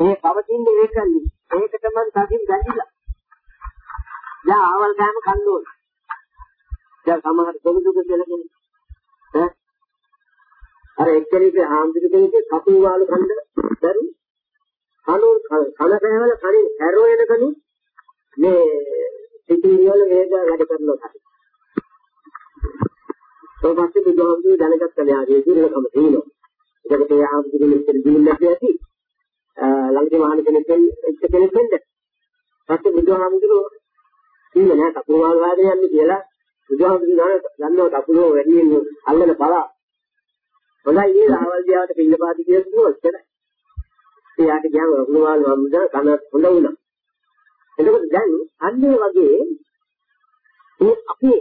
ඒ පවතින්නේ ඒකන්නේ. ඒකට මම තදින් බැඳිලා. දැන් ආවල් කෑම කන්න ඕන. දැන් සමහර දෙවිදුක කියලා කියන්නේ. ඈ අර එක්කෙනෙක් ආම්දික කෙනෙක් කපු වාලු කන්න බැරි. කනු කන බෑවල කනින් හැරෝ එනකනු මේ සිතිවිලි වල වේග වැඩ කරනවා. ඒ පස්සේ බුදුහාමුදුරුවෝ දැනගත්ත න්යායයේ දුර්ලභම තියෙනවා. ඒකට ඒ ආම්දික මෙච්චර දිනුම් නැති ඇති. ළඟදී මහාන කෙනෙක් එක්ක කෙනෙක් වෙන්න. පස්සේ බුදුහාමුදුරුවෝ කිව්වේ නෑ කපු වාලු වාදේ යන්නේ කියලා බුදුහාමුදුරුවෝ දන්නවා කපුරෝ වැඩියෙන් අල්ලන බලා හොඳයි නේද ආවල් දියාවට පින්නපාති කියලා කිව්වොත් එච්චරයි. එයාට ගියාම වගුණවාල් වම්ද කන හොඳ වුණා. එතකොට දැන් අන්නේ වගේ මේ අපි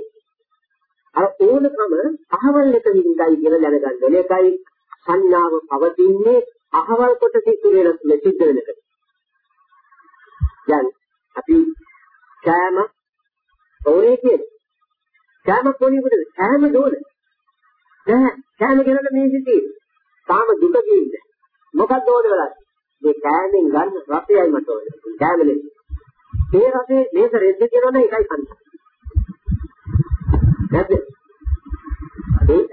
අර ඕනකම අහවල් එක විඳයි කියලා දැනගන්න ඕනේ. ඒකයි සංඥාව පවතින්නේ අහවල් කොට සිද්ධ වෙන සිද්ධ වෙන එක. දැන් අපි කෑම ඕනේ කියන්නේ කෑම කොහොමද? කෑම දෝනේ. නෑ කෑම කියලා මේ සිටී. තාම දුක කියන්නේ. මොකක්ද ඕන වෙලා? මේ කෑමෙන් ගන්න රසයයි මට ඕනේ. කෑමනේ. මේ රසේ මේක රෙද්ද කියනවනේ ඒකයි කන්නේ. නැද්ද? ඒක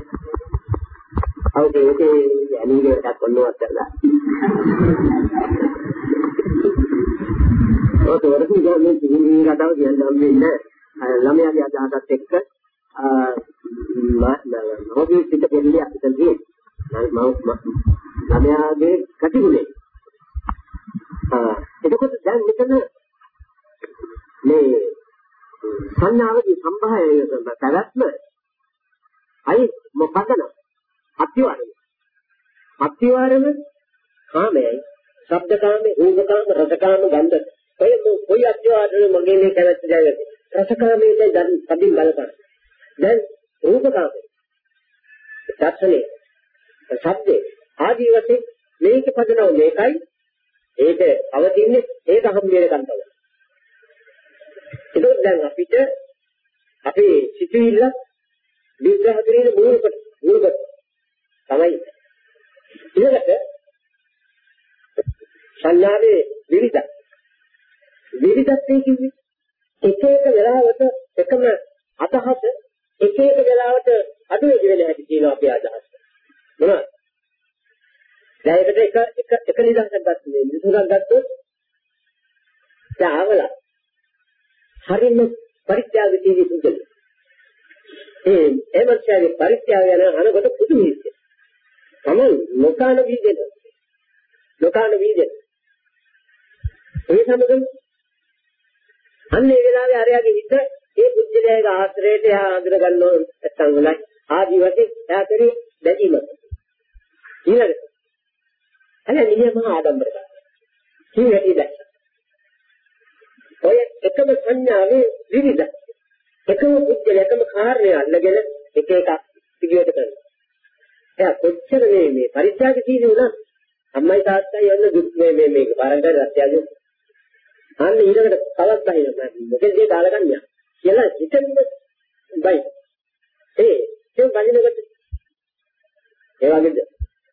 [laughs] [laughs] හවුද ඒකේ ඇනිගේ එකක් ඔන්නවත් කරලා. ඔත වරදී ගන්නේ කිසිම කතාවක් කියන්න හම්බෙන්නේ ළමයාගේ අදහසත් එක්ක මොකද පිට දෙන්නේ අපිට තියෙන්නේ. ළමයාගේ කටිගුණේ. එතකොට දැන් මෙතන මේ සංඥාවගේ සම්භායය පැවැත්ම අයි මොකදද අත්‍යවරම. අත්‍යවරම කාමයයි. ශබ්දකාමේ, රූපකාම, රසකාම, ගන්ධ. ඔය කොයි අත්‍යවරම මගේ මේ කැමැත්ත ජයගන්නේ. රසකාමයේ දැන් කදින් බලපන්. දැන් රූපකාමේ. දර්ශනේ. ශබ්දේ ආදී වශයෙන් මේක පදනව මේකයි. ඒක අවදින්නේ ඒක හම් වෙනකන් තමයි. ඒක දැන් අපිට අපේ සිතුවිල්ල විග්‍රහ කිරීම මූලික මූලික තමයි ඊළඟට සංඥාවේ විවිධ. විවිධත්වය කියන්නේ එක එක වෙලාවට එකම අදහස එක එක වෙලාවට අඩු වෙන හැටි තියෙනවා අපේ අදහස. මොනවද? දැන් ඒකට එක එක එක නිදහසක් ගන්න නිදහසක් ගත්තොත් යාවල හරිම පරිත්‍යාග තියෙන පුදුම ඒ එමත්යාගේ පරිත්‍යාගය යන අනකොට පුදුම හිතේ. තමයි ලෝකාන වීදෙන. ලෝකාන වීදෙන. ඒ සමග අන්නේ වෙලාවේ අරයාගේ හිත ඒ බුද්ධලයක ආශ්‍රයයට එහා අඳුර ගන්නව නැත්තම් උලයි ආදි වශයෙන් එයා කරේ දැකීම. ඊළඟට අනේ නියම ආඩම්බරක. කීයටි දැක්ක. ඔය එකම සංඥාවේ විවිධ එකම බුද්ධල එකම කාර්යය අල්ලගෙන එක එක පිළිවෙත කරනවා. එයා කොච්චර මේ මේ පරිත්‍යාග කීදී උනත් අම්මයි තාත්තයි යන්න දුක් මේ මේ මේක පාරංගර රත්යාග. අන්න ඊළඟට තවත් බහිනවා මොකද මේ දාලා ගන්නවා කියලා හිතෙන්න බයි. ඒ ඒ බඳිනකොට ඒ වගේද?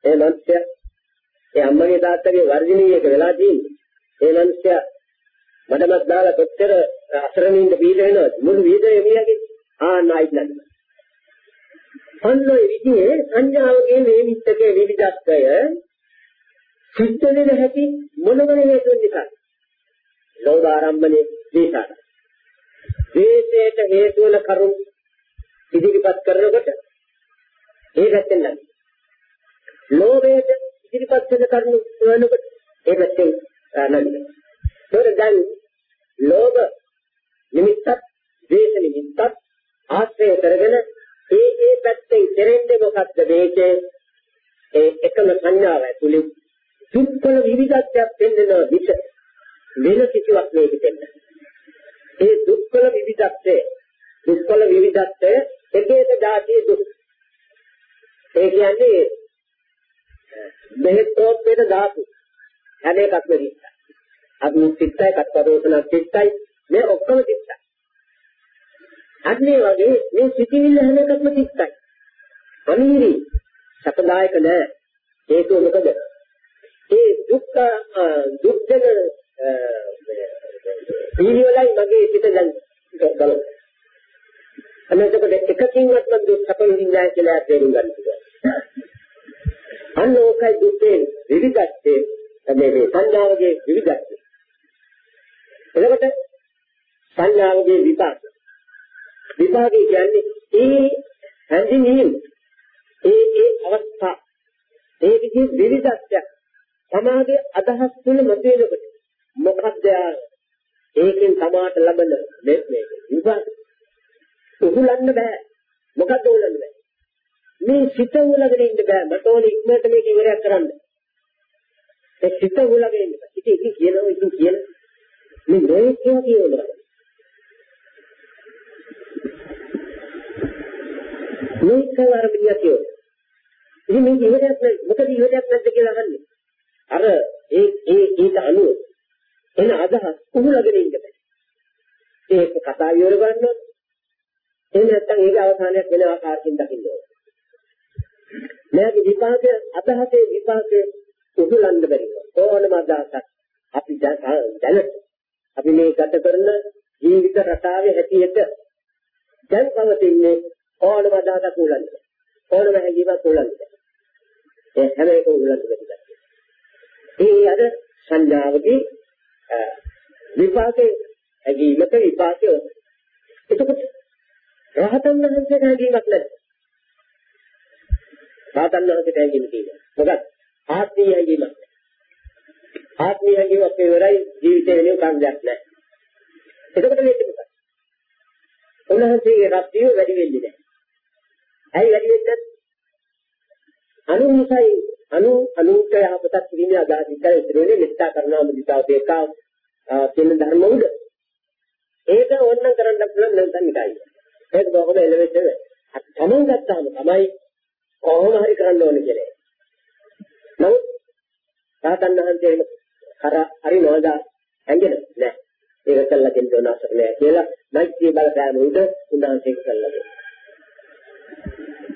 ඒ මනුස්සයා ඒ අම්මගේ තාත්තගේ වර්ධනීයක වෙලා තියෙන්නේ. ඒ මනුස්සයා මඩමත් දාලා කොච්චර අසරණින්ද බීල වෙනවද? මුළු වීදේ මියගේ ආන්න ආයිත් අන්න ඒ විදිහේ සංඥාවගේ මේ විත්තකේ විවිධත්වය සිද්ධ වෙන හැටි මොන මොන හේතුන් නිසාද? ලෝභ ආරම්භනේ දේශාන. දේශයට හේතු වන කරුණ ඉදිරිපත් කරනකොට ඒ පැත්තෙන් නම් ලෝභයට ඉදිරිපත් වෙන කරුණ වෙනකොට ඒ පැත්තෙන් නැගිටිනවා. ඒකට දැන් ලෝභ නිමිත්තත්, දේශ නිමිත්තත් ආශ්‍රය කරගෙන ඒ ඒ පැත්තෙන් කෙරෙන්නේ මොකක්ද මේකේ ඒ එකම සංඥාව ඇතුළේ දුක්ඛල විවිධත්වයක් පෙන්වන විට වෙන කිසිවක් මේක දෙන්න. ඒ දුක්ඛල විවිධත්වය දුක්ඛල විවිධත්වය එක එක જાතියේ දුක්. ඒ කියන්නේ බෙහෙත් තෝත්වයට ධාතු හැම එකක්ම දිත්තයි. අපි සිත්තයි කත්තරෝසන සිත්තයි මේ ඔක්කොම සිත්තයි. අන්නේ වගේ මේ සිතිවිල්ල හැම එකක්ම සිත්තයි. අනිහිරි සපදායක නෑ. හේතුව මොකද? ඒ දුක්ඛ දුක්ඛන පීලිවලයි මගේ පිට දැන් බලන්න. අන්නතකොට එකකින්වත් මම දුක් සැප විඳින්නේ නැහැ කියලා තේරුම් ගන්න පුළුවන්. අන්න ඕකයි දුක්ඛේ විවිධත්වයේ මේ මේ සංඥාවගේ විවිධත්වය. එතකොට සංඥාවගේ විපාක. විපාකේ කියන්නේ ඒ හැඳින්වීම. ඒ ඒ අවස්ථා. ඒ විදිහේ විවිධත්වයක්. සමාගයේ අදහස් තුන මතුවෙනකොට මොකක්ද ඒකෙන් තමාට ලබන මේ මේ විපාක උහුලන්න බෑ. මොකද්ද උහුලන්න බෑ? මේ සිත උහුලගෙන ඉන්න බෑ. මට ඕනේ ඉක්මනට මේක ඉවරයක් කරන්න. ඒ සිත උහුලගෙන ඉන්න බෑ. ඉතින් ඉතින් කියනවා ඉතින් කියන මේ නොයෙක් ඒවා කියනවා. මේක වරමිය කියනවා. ඉතින් මේක ඉවරයක් නෑ මොකද ඉවරයක් නැද්ද කියලා අහන්නේ? අර ඒ ඒ ඊට අනුව එන අදහස් උහුලගෙන ඉන්න බෑ. ඒක කතා ඉවර ගන්නවා. එහෙම නැත්නම් ඒක අවසානයක් වෙන ආකාරකින් දකින්න ඕනේ. මෙයාගේ විපාකය අදහසේ විපාකය උහුලන්න බැරි ඕනම අදහසක් අපි දැනට අපි මේ ගත කරන ජීවිත රටාවේ හැටියට දැන් පවතින්නේ ඕනම අදහසක් උහුලන්න. ඕනම හැඟීමක් උහුලන්න. ඒ හැම එකම උහුලන්න බැරි. ඒ අර සංඥාවකේ විපාකේ හැඟීමක විපාකය එතකොට රහතන් වහන්සේට හැඟීමක් නැහැ. රහතන් වහන්සේට හැඟීම තියෙනවා. මොකද ආත්මීය හැඟීමක්. ආත්මීය හැඟීමක් ඉවරයි ජීවිතේ වෙනුවෙන් කන්දයක් නැහැ. එතකොට මේක මොකක්ද? උන්වහන්සේගේ රත්තිය වැඩි වෙන්නේ නැහැ. ඇයි වැඩි වෙන්නේ නැත්තේ? අනුන්සයි අනු අනුන්ට යහපතක් කිරීමේ අදහස ඉතල ඉතිරෙන්නේ මෙත්තා කරුණා මුදිතා උපේක්ඛා කියන ධර්ම උඩ. ඒක ඕනනම් කරන්න පුළුවන් නැත්නම් නිකයි. ඒක බොහොම එලෙවෙච්ච තමන් ගත්තාම තමයි කොහොම හරි කරන්න ඕනේ කියලා. නමුත් සාතන් වහන්සේ කර හරි නොදා ඇඟෙන නෑ. ඒක කළා දෙන්න ඕන අවශ්‍ය නෑ කියලා මෛත්‍රී බලපෑම උඩ උන්වහන්සේ කළා.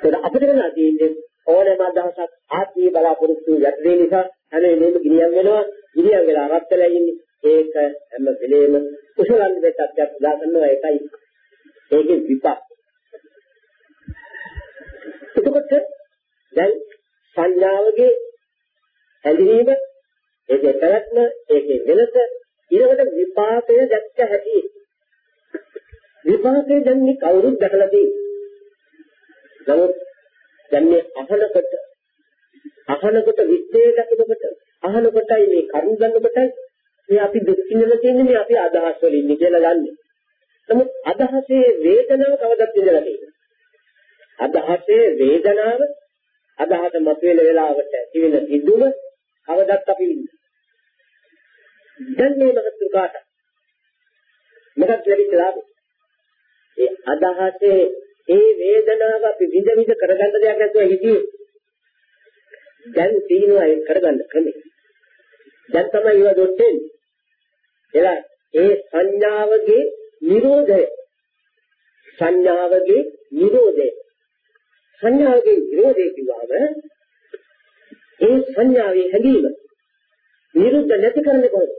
ඒක අපිට වෙලා තියෙන්නේ ඕනෑම අදහසක් ආත්මීය බලාපොරොත්තු යටි නිසා හැම වෙලේම ගිනියම් වෙනවා. ගිනියම් වෙලා රත් වෙලා ඉන්නේ. ඒක හැම වෙලේම කුසලන් දෙයක් අත්‍යත් උදා කරනවා ඒකයි ඒකේ විපාක. එතකොට දැන් සංඥාවගේ හැඳිනීම ඒකේ පැවැත්ම ඒකේ වෙනස ඊළඟට විපාකය දැක්ක හැටි විපාකය දැන් මේ කවුරුත් දැකලා තියෙන්නේ නමුත් දැන් මේ අහනකොට අහනකොට විශ්ේ දකිනකොට අහනකොටයි මේ කරුණ ගන්නකොටයි මේ අපි දුක් විඳලා තියෙන්නේ මේ අපි අදහස් වලින් කියලා ගන්නේ නමුත් අදහසේ වේදනාව කවදත් ඉඳලා තියෙනවා. අදහසේ වේදනාව අදහස මතුවෙන වෙලාවට ඇතිවෙන සිදුව කවදත් අපි ඉන්නේ. දැන් මේ මහත්තු කාට මොකක්ද ලැබිච්ච ලාභය? ඒ අදහසේ ඒ වේදනාව අපි විඳ විඳ කරගන්න දෙයක් නැතුව හිටියේ. දැන් තියෙනවා ඒක කරගන්න ක්‍රමය. දැන් තමයි ඒවා දොට්ටෙන්නේ. එලා ඒ සංඥාවගේ නිරෝධය සංඥාවගේ නිරෝධය සංඥාවගේ නිරෝධය කියවම ඒ සංඥාවේ හැදීම නිරුද්ධ නැති කරන්නේ කොහොමද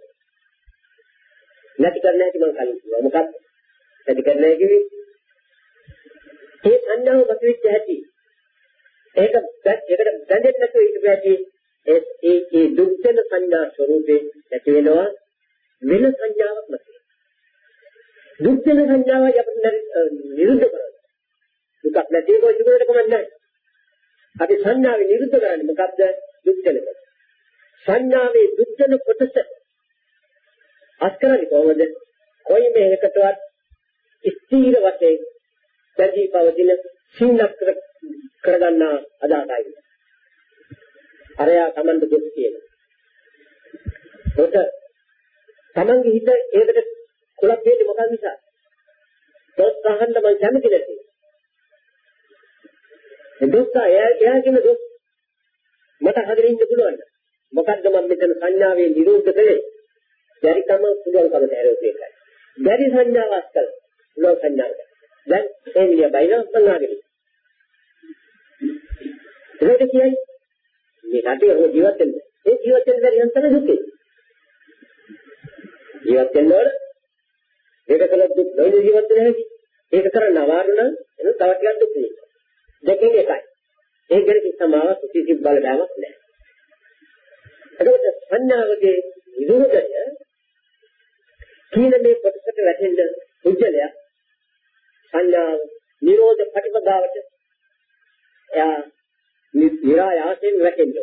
නැති කරන්න හැටි මම කලින් කිව්වා මොකක්ද නැති කරන්න හැටි ඒ සංඥාව මතුවෙච්ච හැටි ඒක ඒකට බැඳෙන්නේ නැතුව ඉන්න බැහැ ඒ ඒ ඒ දුක්ඛන සංඥා ස්වરૂපේ නැති වෙනවා වෙන සංඥාවක් නැති දුක් වෙන සංඥාවයි අපිට නිරුද්ධ කරන්නේ. දුකක් නැති එක ඉතිරෙට කමක් නැහැ. අපි සංඥාවේ නිරුද්ධ කරන්නේ මොකද්ද? දුක් වෙනක. සංඥාවේ දුක් වෙන කොටස අස්කරන්නේ කොහොමද? කොයි මේකටවත් ස්ථීර වශයෙන් දැඩි පවතින සින්නක් කරගන්න අදාළයි. අරයා Tamanට දුක් කියන. ඒකට තමන්ගේ හිත ඒකට කුලක් දෙන්නේ මොකක් නිසා? දොස් අහන්න මම කැමති නැති. ඒ දොස් එයා එයා කියන දොස් මට හදගෙන ඉන්න පුළුවන්. මොකද්ද මම මෙතන සංඥාවේ නිරෝධ කළේ? බැරිකම පුළුවන්කම දැරුවේ ඒකයි. බැරි සංඥාවක් අස්කල පුළුවන් සංඥාවක්. දැන් ඒ විදිය බයින සංඥාගෙන. ඒකට කියයි මේ කටේ ඔය ජීවත් වෙන්න. ඒ ජීවත් වෙන්න බැරි යන්තර දුකේ. ජීවත් වෙන්න ඕන. ඒක කළොත් දුක් නොවි ජීවත් වෙන්න හැකි. ඒක කරන්න අමාරු නම් එන තව ටිකක් දුක් වෙනවා. දෙකෙන් එකයි. ඒක ගැන කිසිමාව කිසි බල බෑමක් නැහැ. එතකොට සංඥාවගේ විරුද්ධය කීන මේ කොටසට වැටෙන්න උජ්ජලය සංඥා නිරෝධ ප්‍රතිපදාවට එයා නිරායාසයෙන් වැටෙන්න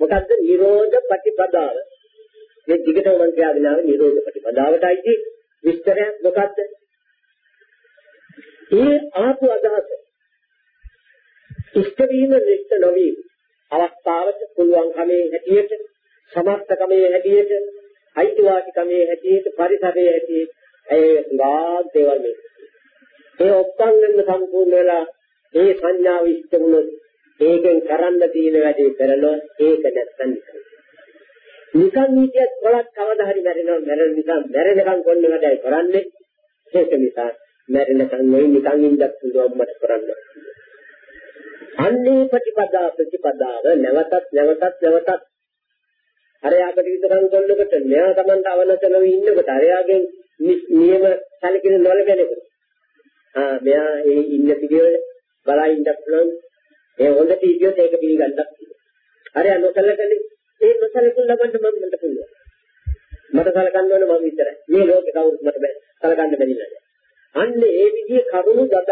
මොකද්ද නිරෝධ ප්‍රතිපදාව මේ දිගටම මම කියගෙන ආවේ නිරෝධ ප්‍රතිපදාවටයි විස්තරයක් මොකද්ද? ඒ ආපු අදහස ඉෂ්ට වීම නිෂ්ඨ නොවි අවස්ථාවට පුළුවන් කමේ හැටියට සමර්ථ කමේ හැටියට අයිතිවාසිකමේ හැටියට පරිසරයේ හැටියට ඒ ගාක් දේවල් මේ ඒ ඔක්කොම සම්පූර්ණ වෙලා ඒ සංඥාව ඉෂ්ට වුණොත් ඒකෙන් කරන්න තියෙන වැඩේ කරනවා ඒක නැත්නම් නිකන්. හිටියත් කොලක් කවදා හරි මැරෙනවා. මැරෙන නිසා මැරෙනකන් කොන්න වැඩයි කරන්නේ. ඒක නිසා මැරෙනකන් නෙවෙයි නිකන් ඉඳක් පුළුවන් මට කරන්න. අන්නේ ප්‍රතිපදා ප්‍රතිපදාව නැවතත් නැවතත් නැවතත් අරයාකට විතරක් කොල්ලකට මෙයා Tamanට අවනතනව ඉන්නකොට අරයාගෙන් නියම සැලකින නොලකෙනකොට ආ මෙයා ඒ ඉන්න පිළිවෙල බලා ඉන්නත් පුළුවන්. ඒ හොඳට ඉතියොත් ඒක පිළිගන්නත් අරයා නොසලකන්නේ ඒ නොසලකුන් ලබන්න මම මන්ට පුළුවන්. මට සලකන්න ඕන මම විතරයි. මේ ලෝකේ කවුරුත් මට බෑ. සලකන්න බැරි නෑ. අන්න ඒ විදිහේ කරුණු දත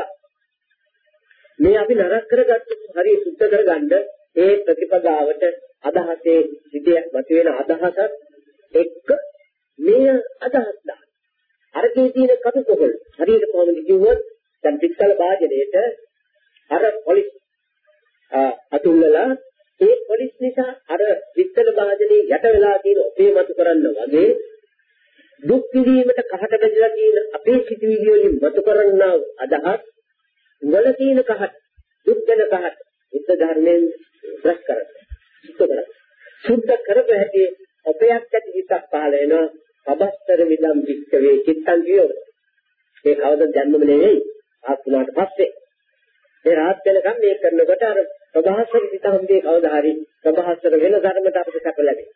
මේ අපි නරක කරගත්තු හරිය සුද්ධ කරගන්න ඒ ප්‍රතිපදාවට අදහසේ සිටිය මතුවෙන අදහසත් එක්ක මේ අදහස් දාන්න. අරකේ තියෙන කටුකොහල් හරියට කොහොමද කිව්වොත් දැන් පිටකල වාදනයේට අර පොලිස් අතුල්ලලා ඒ පොලිස් නිසා අර පිටකල වාදනයේ යට වෙලා තියෙන ඔපේ මතු කරන්න වගේ දුක් විඳීමට කහට බැඳලා තියෙන අපේ සිතුවිලි වලින් මතු කරන්නා අදහස් වල තියෙන කහට දුක් වෙන කහට බුද්ධ ධර්මයෙන් ප්‍රස් කරන්නේ සුද්ධ කරගන්න. සුද්ධ කරපු හැටි අපයක් ඇති හිතක් පහළ වෙනවා. අබස්තර විදම් වික්කවේ චිත්තං කියෝ. ඒ කවද ජන්මම නෙවෙයි ආත්මනාට පස්සේ. ඒ රාත් වෙනකම් මේ කරනකොට අර ප්‍රභාස්වර හිතම්දී කවදා හරි ප්‍රභාස්වර වෙන ධර්මයට අපිට සැප ලැබෙයි.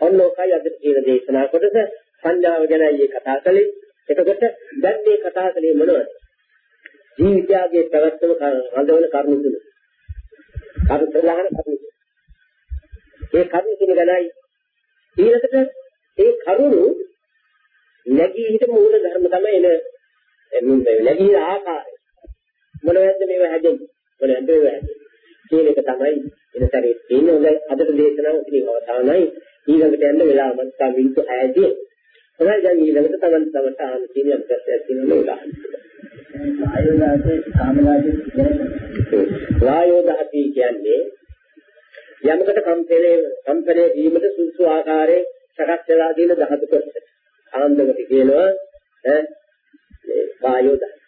ඔන්නෝකයි අද කියන දේශනා කොටස සංඥාව ගැනයි කතා කළේ. එතකොට දැන් මේ කතා කළේ මොනවද? ජීවිතයගේ පැවැත්ම රඳවන කරුණු තුන. කරුණු ප්‍රධාන කරුණු. ඒ කරුණු තුන ගැනයි ඊළඟට ඒ කරුණු නැගී හිට මූල ධර්ම තමයි එන නැගී ආකාරය. මොනවද මේව හැදෙන්නේ? මොනවද මේව හැදෙන්නේ? කියන එක තමයි එන සැරේ තියෙන හොඳ අදට දේශනාව ඉතින් අවසానයි ඊළඟට යන්න වෙලාව මම තා මිනිත්තු 6දී තමයි දැන් ඊළඟට තමන් තමට ආන කියන ප්‍රශ්නයක් තියෙනවා වායෝදාසේ කාමදාසේ වායෝදාසී කියන්නේ යමකට කම්පණය කම්පණය වීමට සුසු ආකාරයේ සකස් වෙලා තියෙන ධාතු කොටස. ආන්දමට කියනවා ඈ වායෝ ධාතු.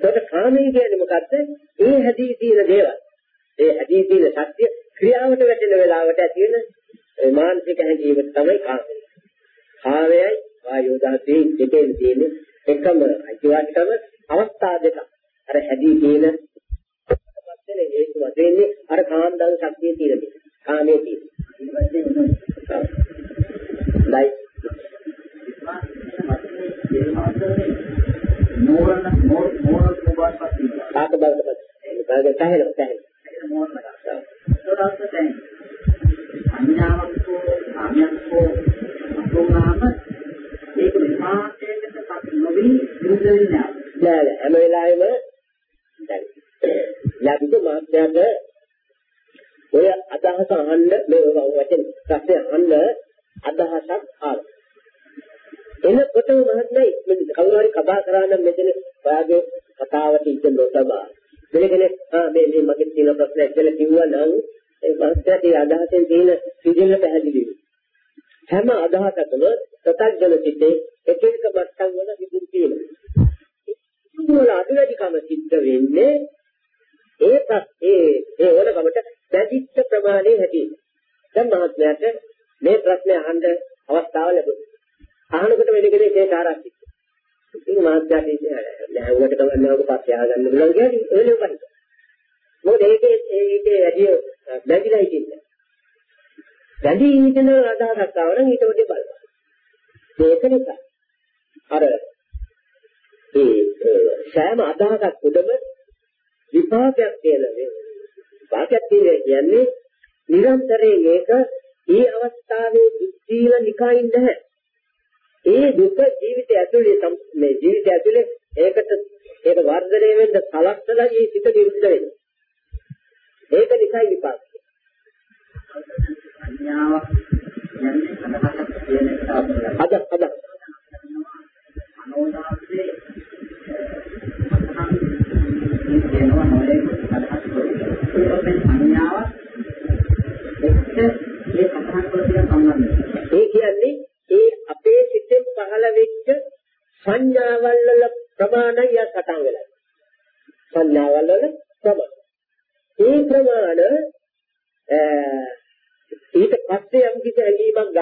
ඒකට කාමී කියන්නේ මොකද්ද? ඒ හැදී තියෙන දේවල්. ඒ හැදී තියෙන සත්‍ය ක්‍රියාවට වැටෙන වෙලාවට ඇති වෙන මානසික හැඟීම තමයි කාමී. කාමයයි වායෝ ධාතුවේ දෙකෙන් තියෙන එකම අයිතිවාසිකම අවස්ථා දෙක. අර හැදී තියෙන වෙන හේතු වශයෙන් අර කාන්දල් ශක්තිය තියෙන නිසා. කාමයේ තියෙන. ලයි මෝරණ මෝර මෝර කුබාපත් තාක බලපත් ඒක බලද තැහෙල තැහෙල මෝරණ සෝදාස්ස තැහෙල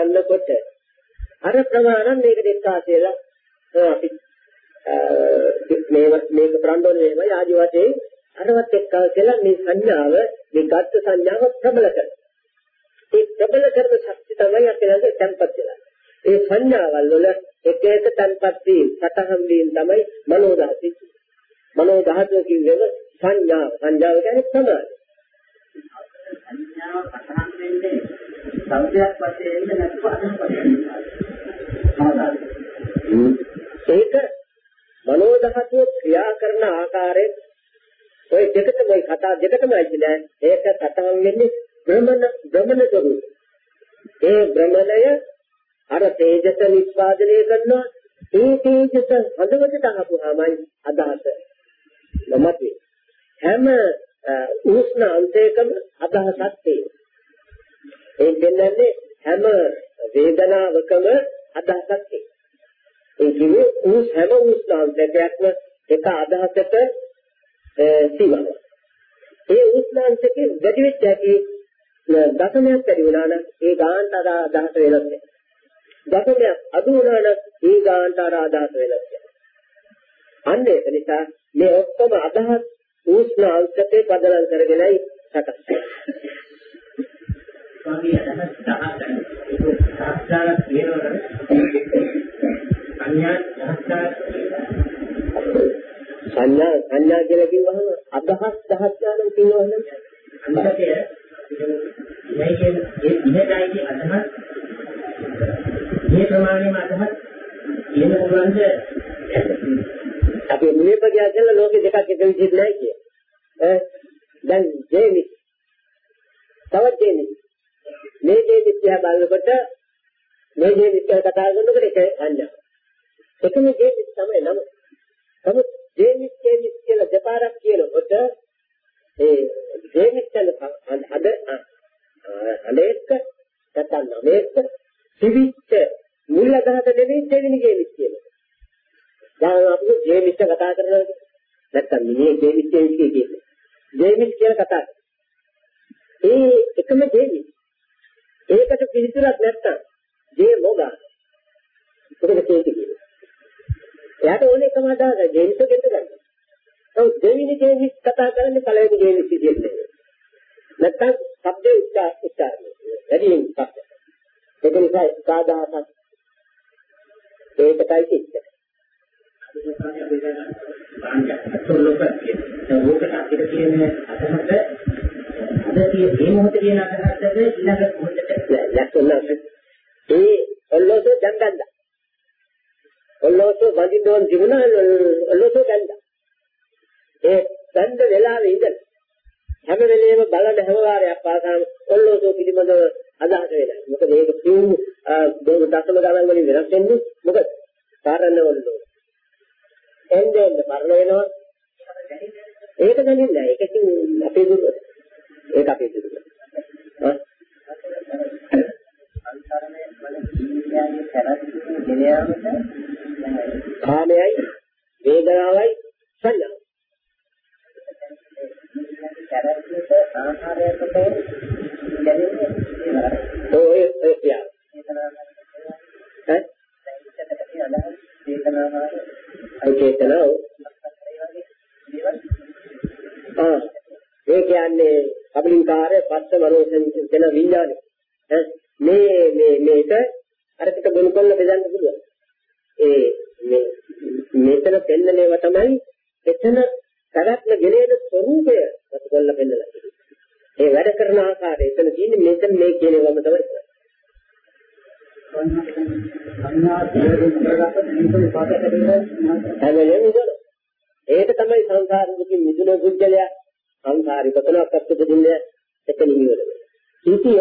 ගන්නකොට අර ප්‍රමාණන් මේකට එක්කාසෙලා අපි මේක මේක ප්‍රණ්ඩෝන වේමයි ආදි වශයෙන් අරවත් එක්කාසෙලා මේ සංඥාව මේ ගත්ත සංඥාව ප්‍රබල කරනවා. ඒ ප්‍රබල කරන ශක්තිය තමයි අපේ තැම්පත් වෙලා. ඒ සංඥාවල් වල එක එක තන්පත් වීම සතහන් වීම තමයි මනෝ ධාතු. මනෝ ධාතුව කියන්නේ සංඥා. සංඥාව කියන්නේ සමාධි. සංඥාව සතහන් වෙන්නේ සංඥාවක් වශයෙන් නැත්නම් අදහස් වශයෙන්. ඒක මනෝ ධාතුව ක්‍රියා කරන ආකාරයේ ඔය දෙකටම ඔය කතා දෙකටම ඇවිල්ලා ඒක සතහන් වෙන්නේ භ්‍රමණ භ්‍රමණ ස්වરૂප. ඒ භ්‍රමණය අර තේජස නිස්පාදනය කරනවා. ඒ තේජස හදවතට අහපුවාමයි අදහස. නමතේ. හැම උෂ්ණ අංශයකම අදහසක් තියෙනවා. ඒ කියන්නේ හැම වේදනාවකම අදහසක් තියෙනවා ඒ කියන්නේ උස් හැම උෂ්ණ අංශයක්ම එක අදහසක සීමාවක් ඒ උෂ්ණ අංශකේ වැඩි වෙච්ච හැටි දශමයක් වැඩි වුණා නම් ඒ ගානට අදහස වෙනස් වෙනවා දශමයක් අඩු වුණා නම් ඒ ගානට අර අදහස වෙනස් වෙනවා. අන්න ඒක නිසා මේ ඔක්කොම අදහස් උෂ්ණ අංශකේ පදනම් කරගෙනයි සකස් වෙන්නේ. ස්වාමී අදහස් 10 ඒක සාස්ත්‍රාල කියනවනේ. සංඥා සංඥා සංඥා කියලා කිව්වහම අදහස් දහස් ගානක් කියනවනේ. අන්තකය මේ කියන්නේ ඒ ඉහළයි අදහස් මේ ප්‍රමාණයම අදහස් කියන්න පුළුවන්ද අපි නිවේපකයා කියලා ලෝකෙ දෙකක් එක විදිහට නැහැ කිය. ඈ දැන් ජේමි තවත් ජේමි මේ ජේමි කියලා බලනකොට මේ ජේමි කියලා කතා කරනකොට ඒක අඤ්ඤා. එකම ජේමි තමයි නම. නමුත් ජේමි ජේමි කියලා දෙපාරක් කියනකොට ඒ ජේමි කියලා අද අනේක නැත්නම් නමේක තිබිච්ච මුල් අදහස නෙවෙයි දෙවෙනි ජීවිත කියන්නේ. දැන් අපි ජීවිත කතා කරනවා නැත්තම් මේ ජීවිත කියන්නේ. ජීවිත කියලා කතා ඒ එකම ජීවිත. ඒකට පිළිතුරක් නැත්තම් ජේ මොගා. ඒකද කියන්නේ. එයාට ඕනේ කම හදාගන්න ජේන්ස් ගෙට ගන්න. ඔව් දෙවිනි ජේවිස් කතා කරන්නේ පළවෙනි ජේවිස් කියන්නේ. නැත්තම් શબ્දේ උච්චාර උච්චාරණය. වැඩියෙන් ඉස්සක්. ඒක නිසා සාදාසක් ඒකයි කිච්ච. අද කියන අදහස අද මේ මොහොතේ කියන අදහසද ඊළඟ මොහොතේ මොහොතට යැත්තුනස් ඒ ඔල්ලෝසෝ දණ්ඩන්ද ඔල්ලෝසෝ වදින්නෝන් ජීවන ඔල්ලෝසෝ දණ්ඩ ඒ දණ්ඩ වෙලාවේ ඉඳලා හැම වෙලේම බලන හැම වාරයක් පාසාම ඔල්ලෝසෝ පිළිබඳව අදහස වෙනවා. මොකද මේක පියු බොහෝ දශම ගණන් වලින් වෙනස් වෙන්නේ මොකද? කාරණා වලට. එන්නේ මරණ වෙනවා. ඒක දැනෙන්නේ නැහැ. ඒක ඉතින් අපේ දුක. ඒක අපේ දුක. කාමයයි වේදනාවයි දැනෙන්නේ ඔය කියා ඈ? අයි චේතනාව. ආ ඒ කියන්නේ කබලින්කාර පස්ස මනෝසංචන විඥානය ඈ? මේ මේ මේක අර පිට ගොනු කරලා බෙදන්න පුළුවන්. ඒ මේ මෙතන පෙන්නනේව තමයි එතන පැවැත්ම ගෙනේන ස්වરૂපය රස කරලා පෙන්නලා තියෙන්නේ. ඒ වැඩ කරන ආකාරය එතන තියෙන්නේ මෙතන මේ කියන ඒවාම තමයි හැමලෙම ඉතල ඒක තමයි සංසාර දුකින් මිදුණු පුද්ගලයා සංසාරික තනක් අත්දෙන්නේ එතන ඉවර වෙනවා. සිටිය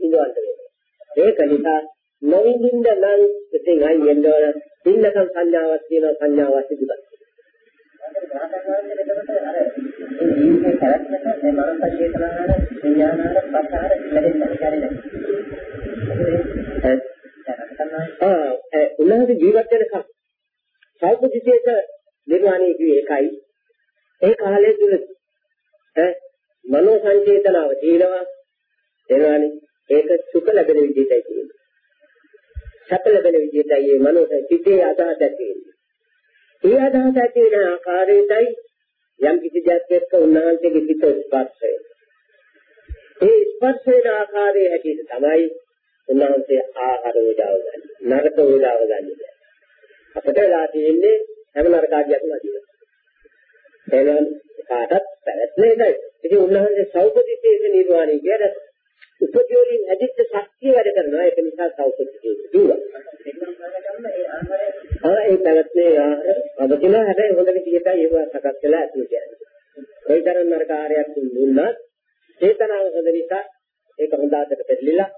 ඉඳවන්න වෙනවා. ඒක නිසා නොවිඳින්න නම් ඉතින් අයි වෙන්න ඕන. පින්නකම් සංඥාවක් තියෙන සංඥාවක් තිබුණා. ආ උන්වහන්සේ ජීවත් වෙනකම් සෞපදිසේක නිර්වාණය කිව්වේ ඒකයි. ඒ කාලය තුල ඈ මනෝ සංචේතනාව තියෙනවා එනවානේ ඒක සුඛ ලැබෙන විදිහටයි තියෙන්නේ. සැප ලැබෙන විදිහටයි මේ මනෝ සිතේ අදහස තියෙන්නේ. ඒ අදහස ඇති වෙන ආකාරයටයි යම් කිසි දෙයක් එක්ක උන්වහන්සේගේ සිත ස්පර්ශය. ඒ ස්පර්ශ වෙන ආකාරයේ හැටියට තමයි උන්වහන්සේ ආහාර වේදාව ගන්න. නරක වේදාව ගන්න. අපිට වෙලා තියෙන්නේ හැම නරකාදියක්ම අදිනවා. එහෙනම් කාටත් පැවැත්මේ නැහැ. ඉතින් උන්වහන්සේ සෞපදිශේෂ නිර්වාණය කියන්නේ උපජෝලින් ඇදිච්ච ශක්තිය වැඩ කරනවා. ඒක නිසා සෞපදිශේෂ කිව්වා. ආ ඒ පැවැත්මේ ආහාර අවදින හැබැයි හොඳ විදිහටයි ඒව සකස් කළා ඇතුළේ කියන්නේ. කොයිතරම් නරකාරයක් දුන්නත් චේතනාව හොඳ නිසා ඒක හොඳ ආදට පෙරලිලා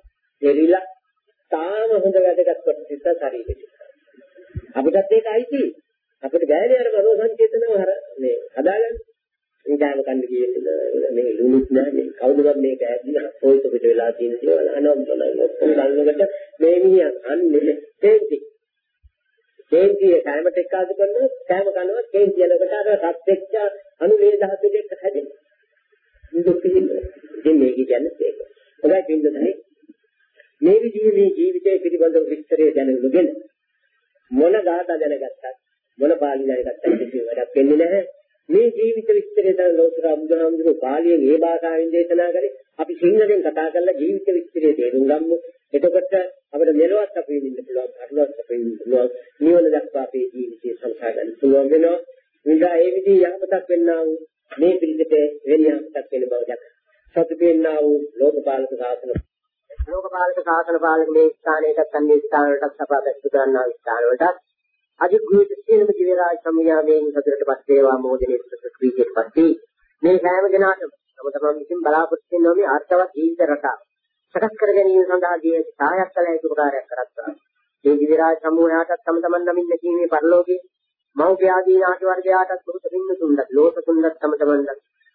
දෙරිලා තාම හොඳ වැඩකට කොට සිත ශරීරෙට. අපිටත් ඒක අයිති. අපිට බෑනේ අර මනෝ සංචේතනව හර මේ හදාගන්න. ඉඳාම කන්න කියන්නේ මේ ලුණුත් නැහැ කවුරුවත් මේක ඇද්දිලා පොයිත පිට වෙලා තියෙන දේවල් අනම්තනයි ඔක්කොම ගන්නකොට මේ මිනිහා අන්නේ තේන්ති. තේන්තිය කැමට එක්කාද කරනවා කැම කනවා තේන්ති යනකොට අර සත්‍යෙච්ච අනුලේ ධාතු දෙක හැදෙන. දුක් විඳින්න. ඉතින් මේක කියන්නේ ඒක. හොඳයි පින්නතනේ. මේ විදිහේ මේ ජීවිතය පිළිබඳව විස්තරය දැනගන්න මොන ගාථා දැනගත්තත් මොන පාළි දැනගත්තත් කිසි වැඩක් වෙන්නේ නැහැ. මේ ජීවිත විස්තරය දැන ලෝතර අමුදුහාමුදුරු පාළියෙන් ඒ භාෂාවෙන් දේශනා කරේ අපි සිංහලෙන් කතා කරලා ජීවිත විස්තරය තේරුම් ගමු. එතකොට අපිට මෙලොවත් අපි විඳින්න පුළුවන්, අරලොවත් අපි විඳින්න පුළුවන්. නිවන දක්වා අපේ ජීවිතය සංසාර ගන්න පුළුවන් වෙනවා. විඳා ඒ විදිහ යහපතක් වෙන්නා වූ මේ පිළිදෙට වෙන යහපතක් වෙන බව දැක. සතු වෙන්නා වූ ලෝකපාලක සාසන ලෝකපාලක සාසන පාලක මේ ස්ථානයටත් අන්නේ ස්ථානවලටත් සභාපති ගන්නා ස්ථානවලටත් අධිග්‍රහිත සියලුම දිවරාජ සමුයාවෙන් සතුටටපත් වේවා මොදෙනේ සුඛීකෙටපත් වී මේ සෑම දිනකටම තම තමන් විසින් බලාපොරොත්තු වෙන මේ අර්ථවත් ජීවිත රටාව සකස් කර ගැනීම සඳහා දී සහායක් කළ යුතු උපකාරයක් කරත්තා. මේ දිවරාජ සමූහයාටත් තම තමන් නමින් නැකීමේ පරිලෝකේ මෞඛ්‍ය ආදී නාටි වර්ගයාටත් බුදු පින්න තුන්දත් ලෝක තුන්දත් තම තමන්ද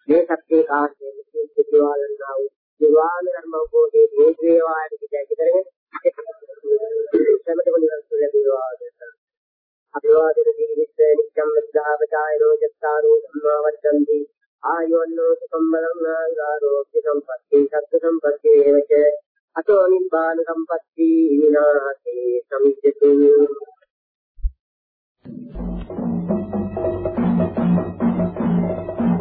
මේ සත්‍යේ කාර්යයේ විශේෂ දේවාලන්නා වූ දිවාල ධර්ම අවබෝධයේ මේ දේවාලයට කිදැයි කරගෙන සමතම නිරන්තර ලැබේවා අභිවාදිතීවිස්ස නිච්ඡම් විද්ධාපචායනෝ චත්තාරෝ ධම්මා වර්ධන්ති ආයෝන්නෝ සුඛම් බලං ආරෝග්‍ය සම්පත්ති සත්ත්ව සම්පත්ති වේවච අතෝ නිබ්බාන සම්පත්ති විනාති සමිච්ඡතු Thank you.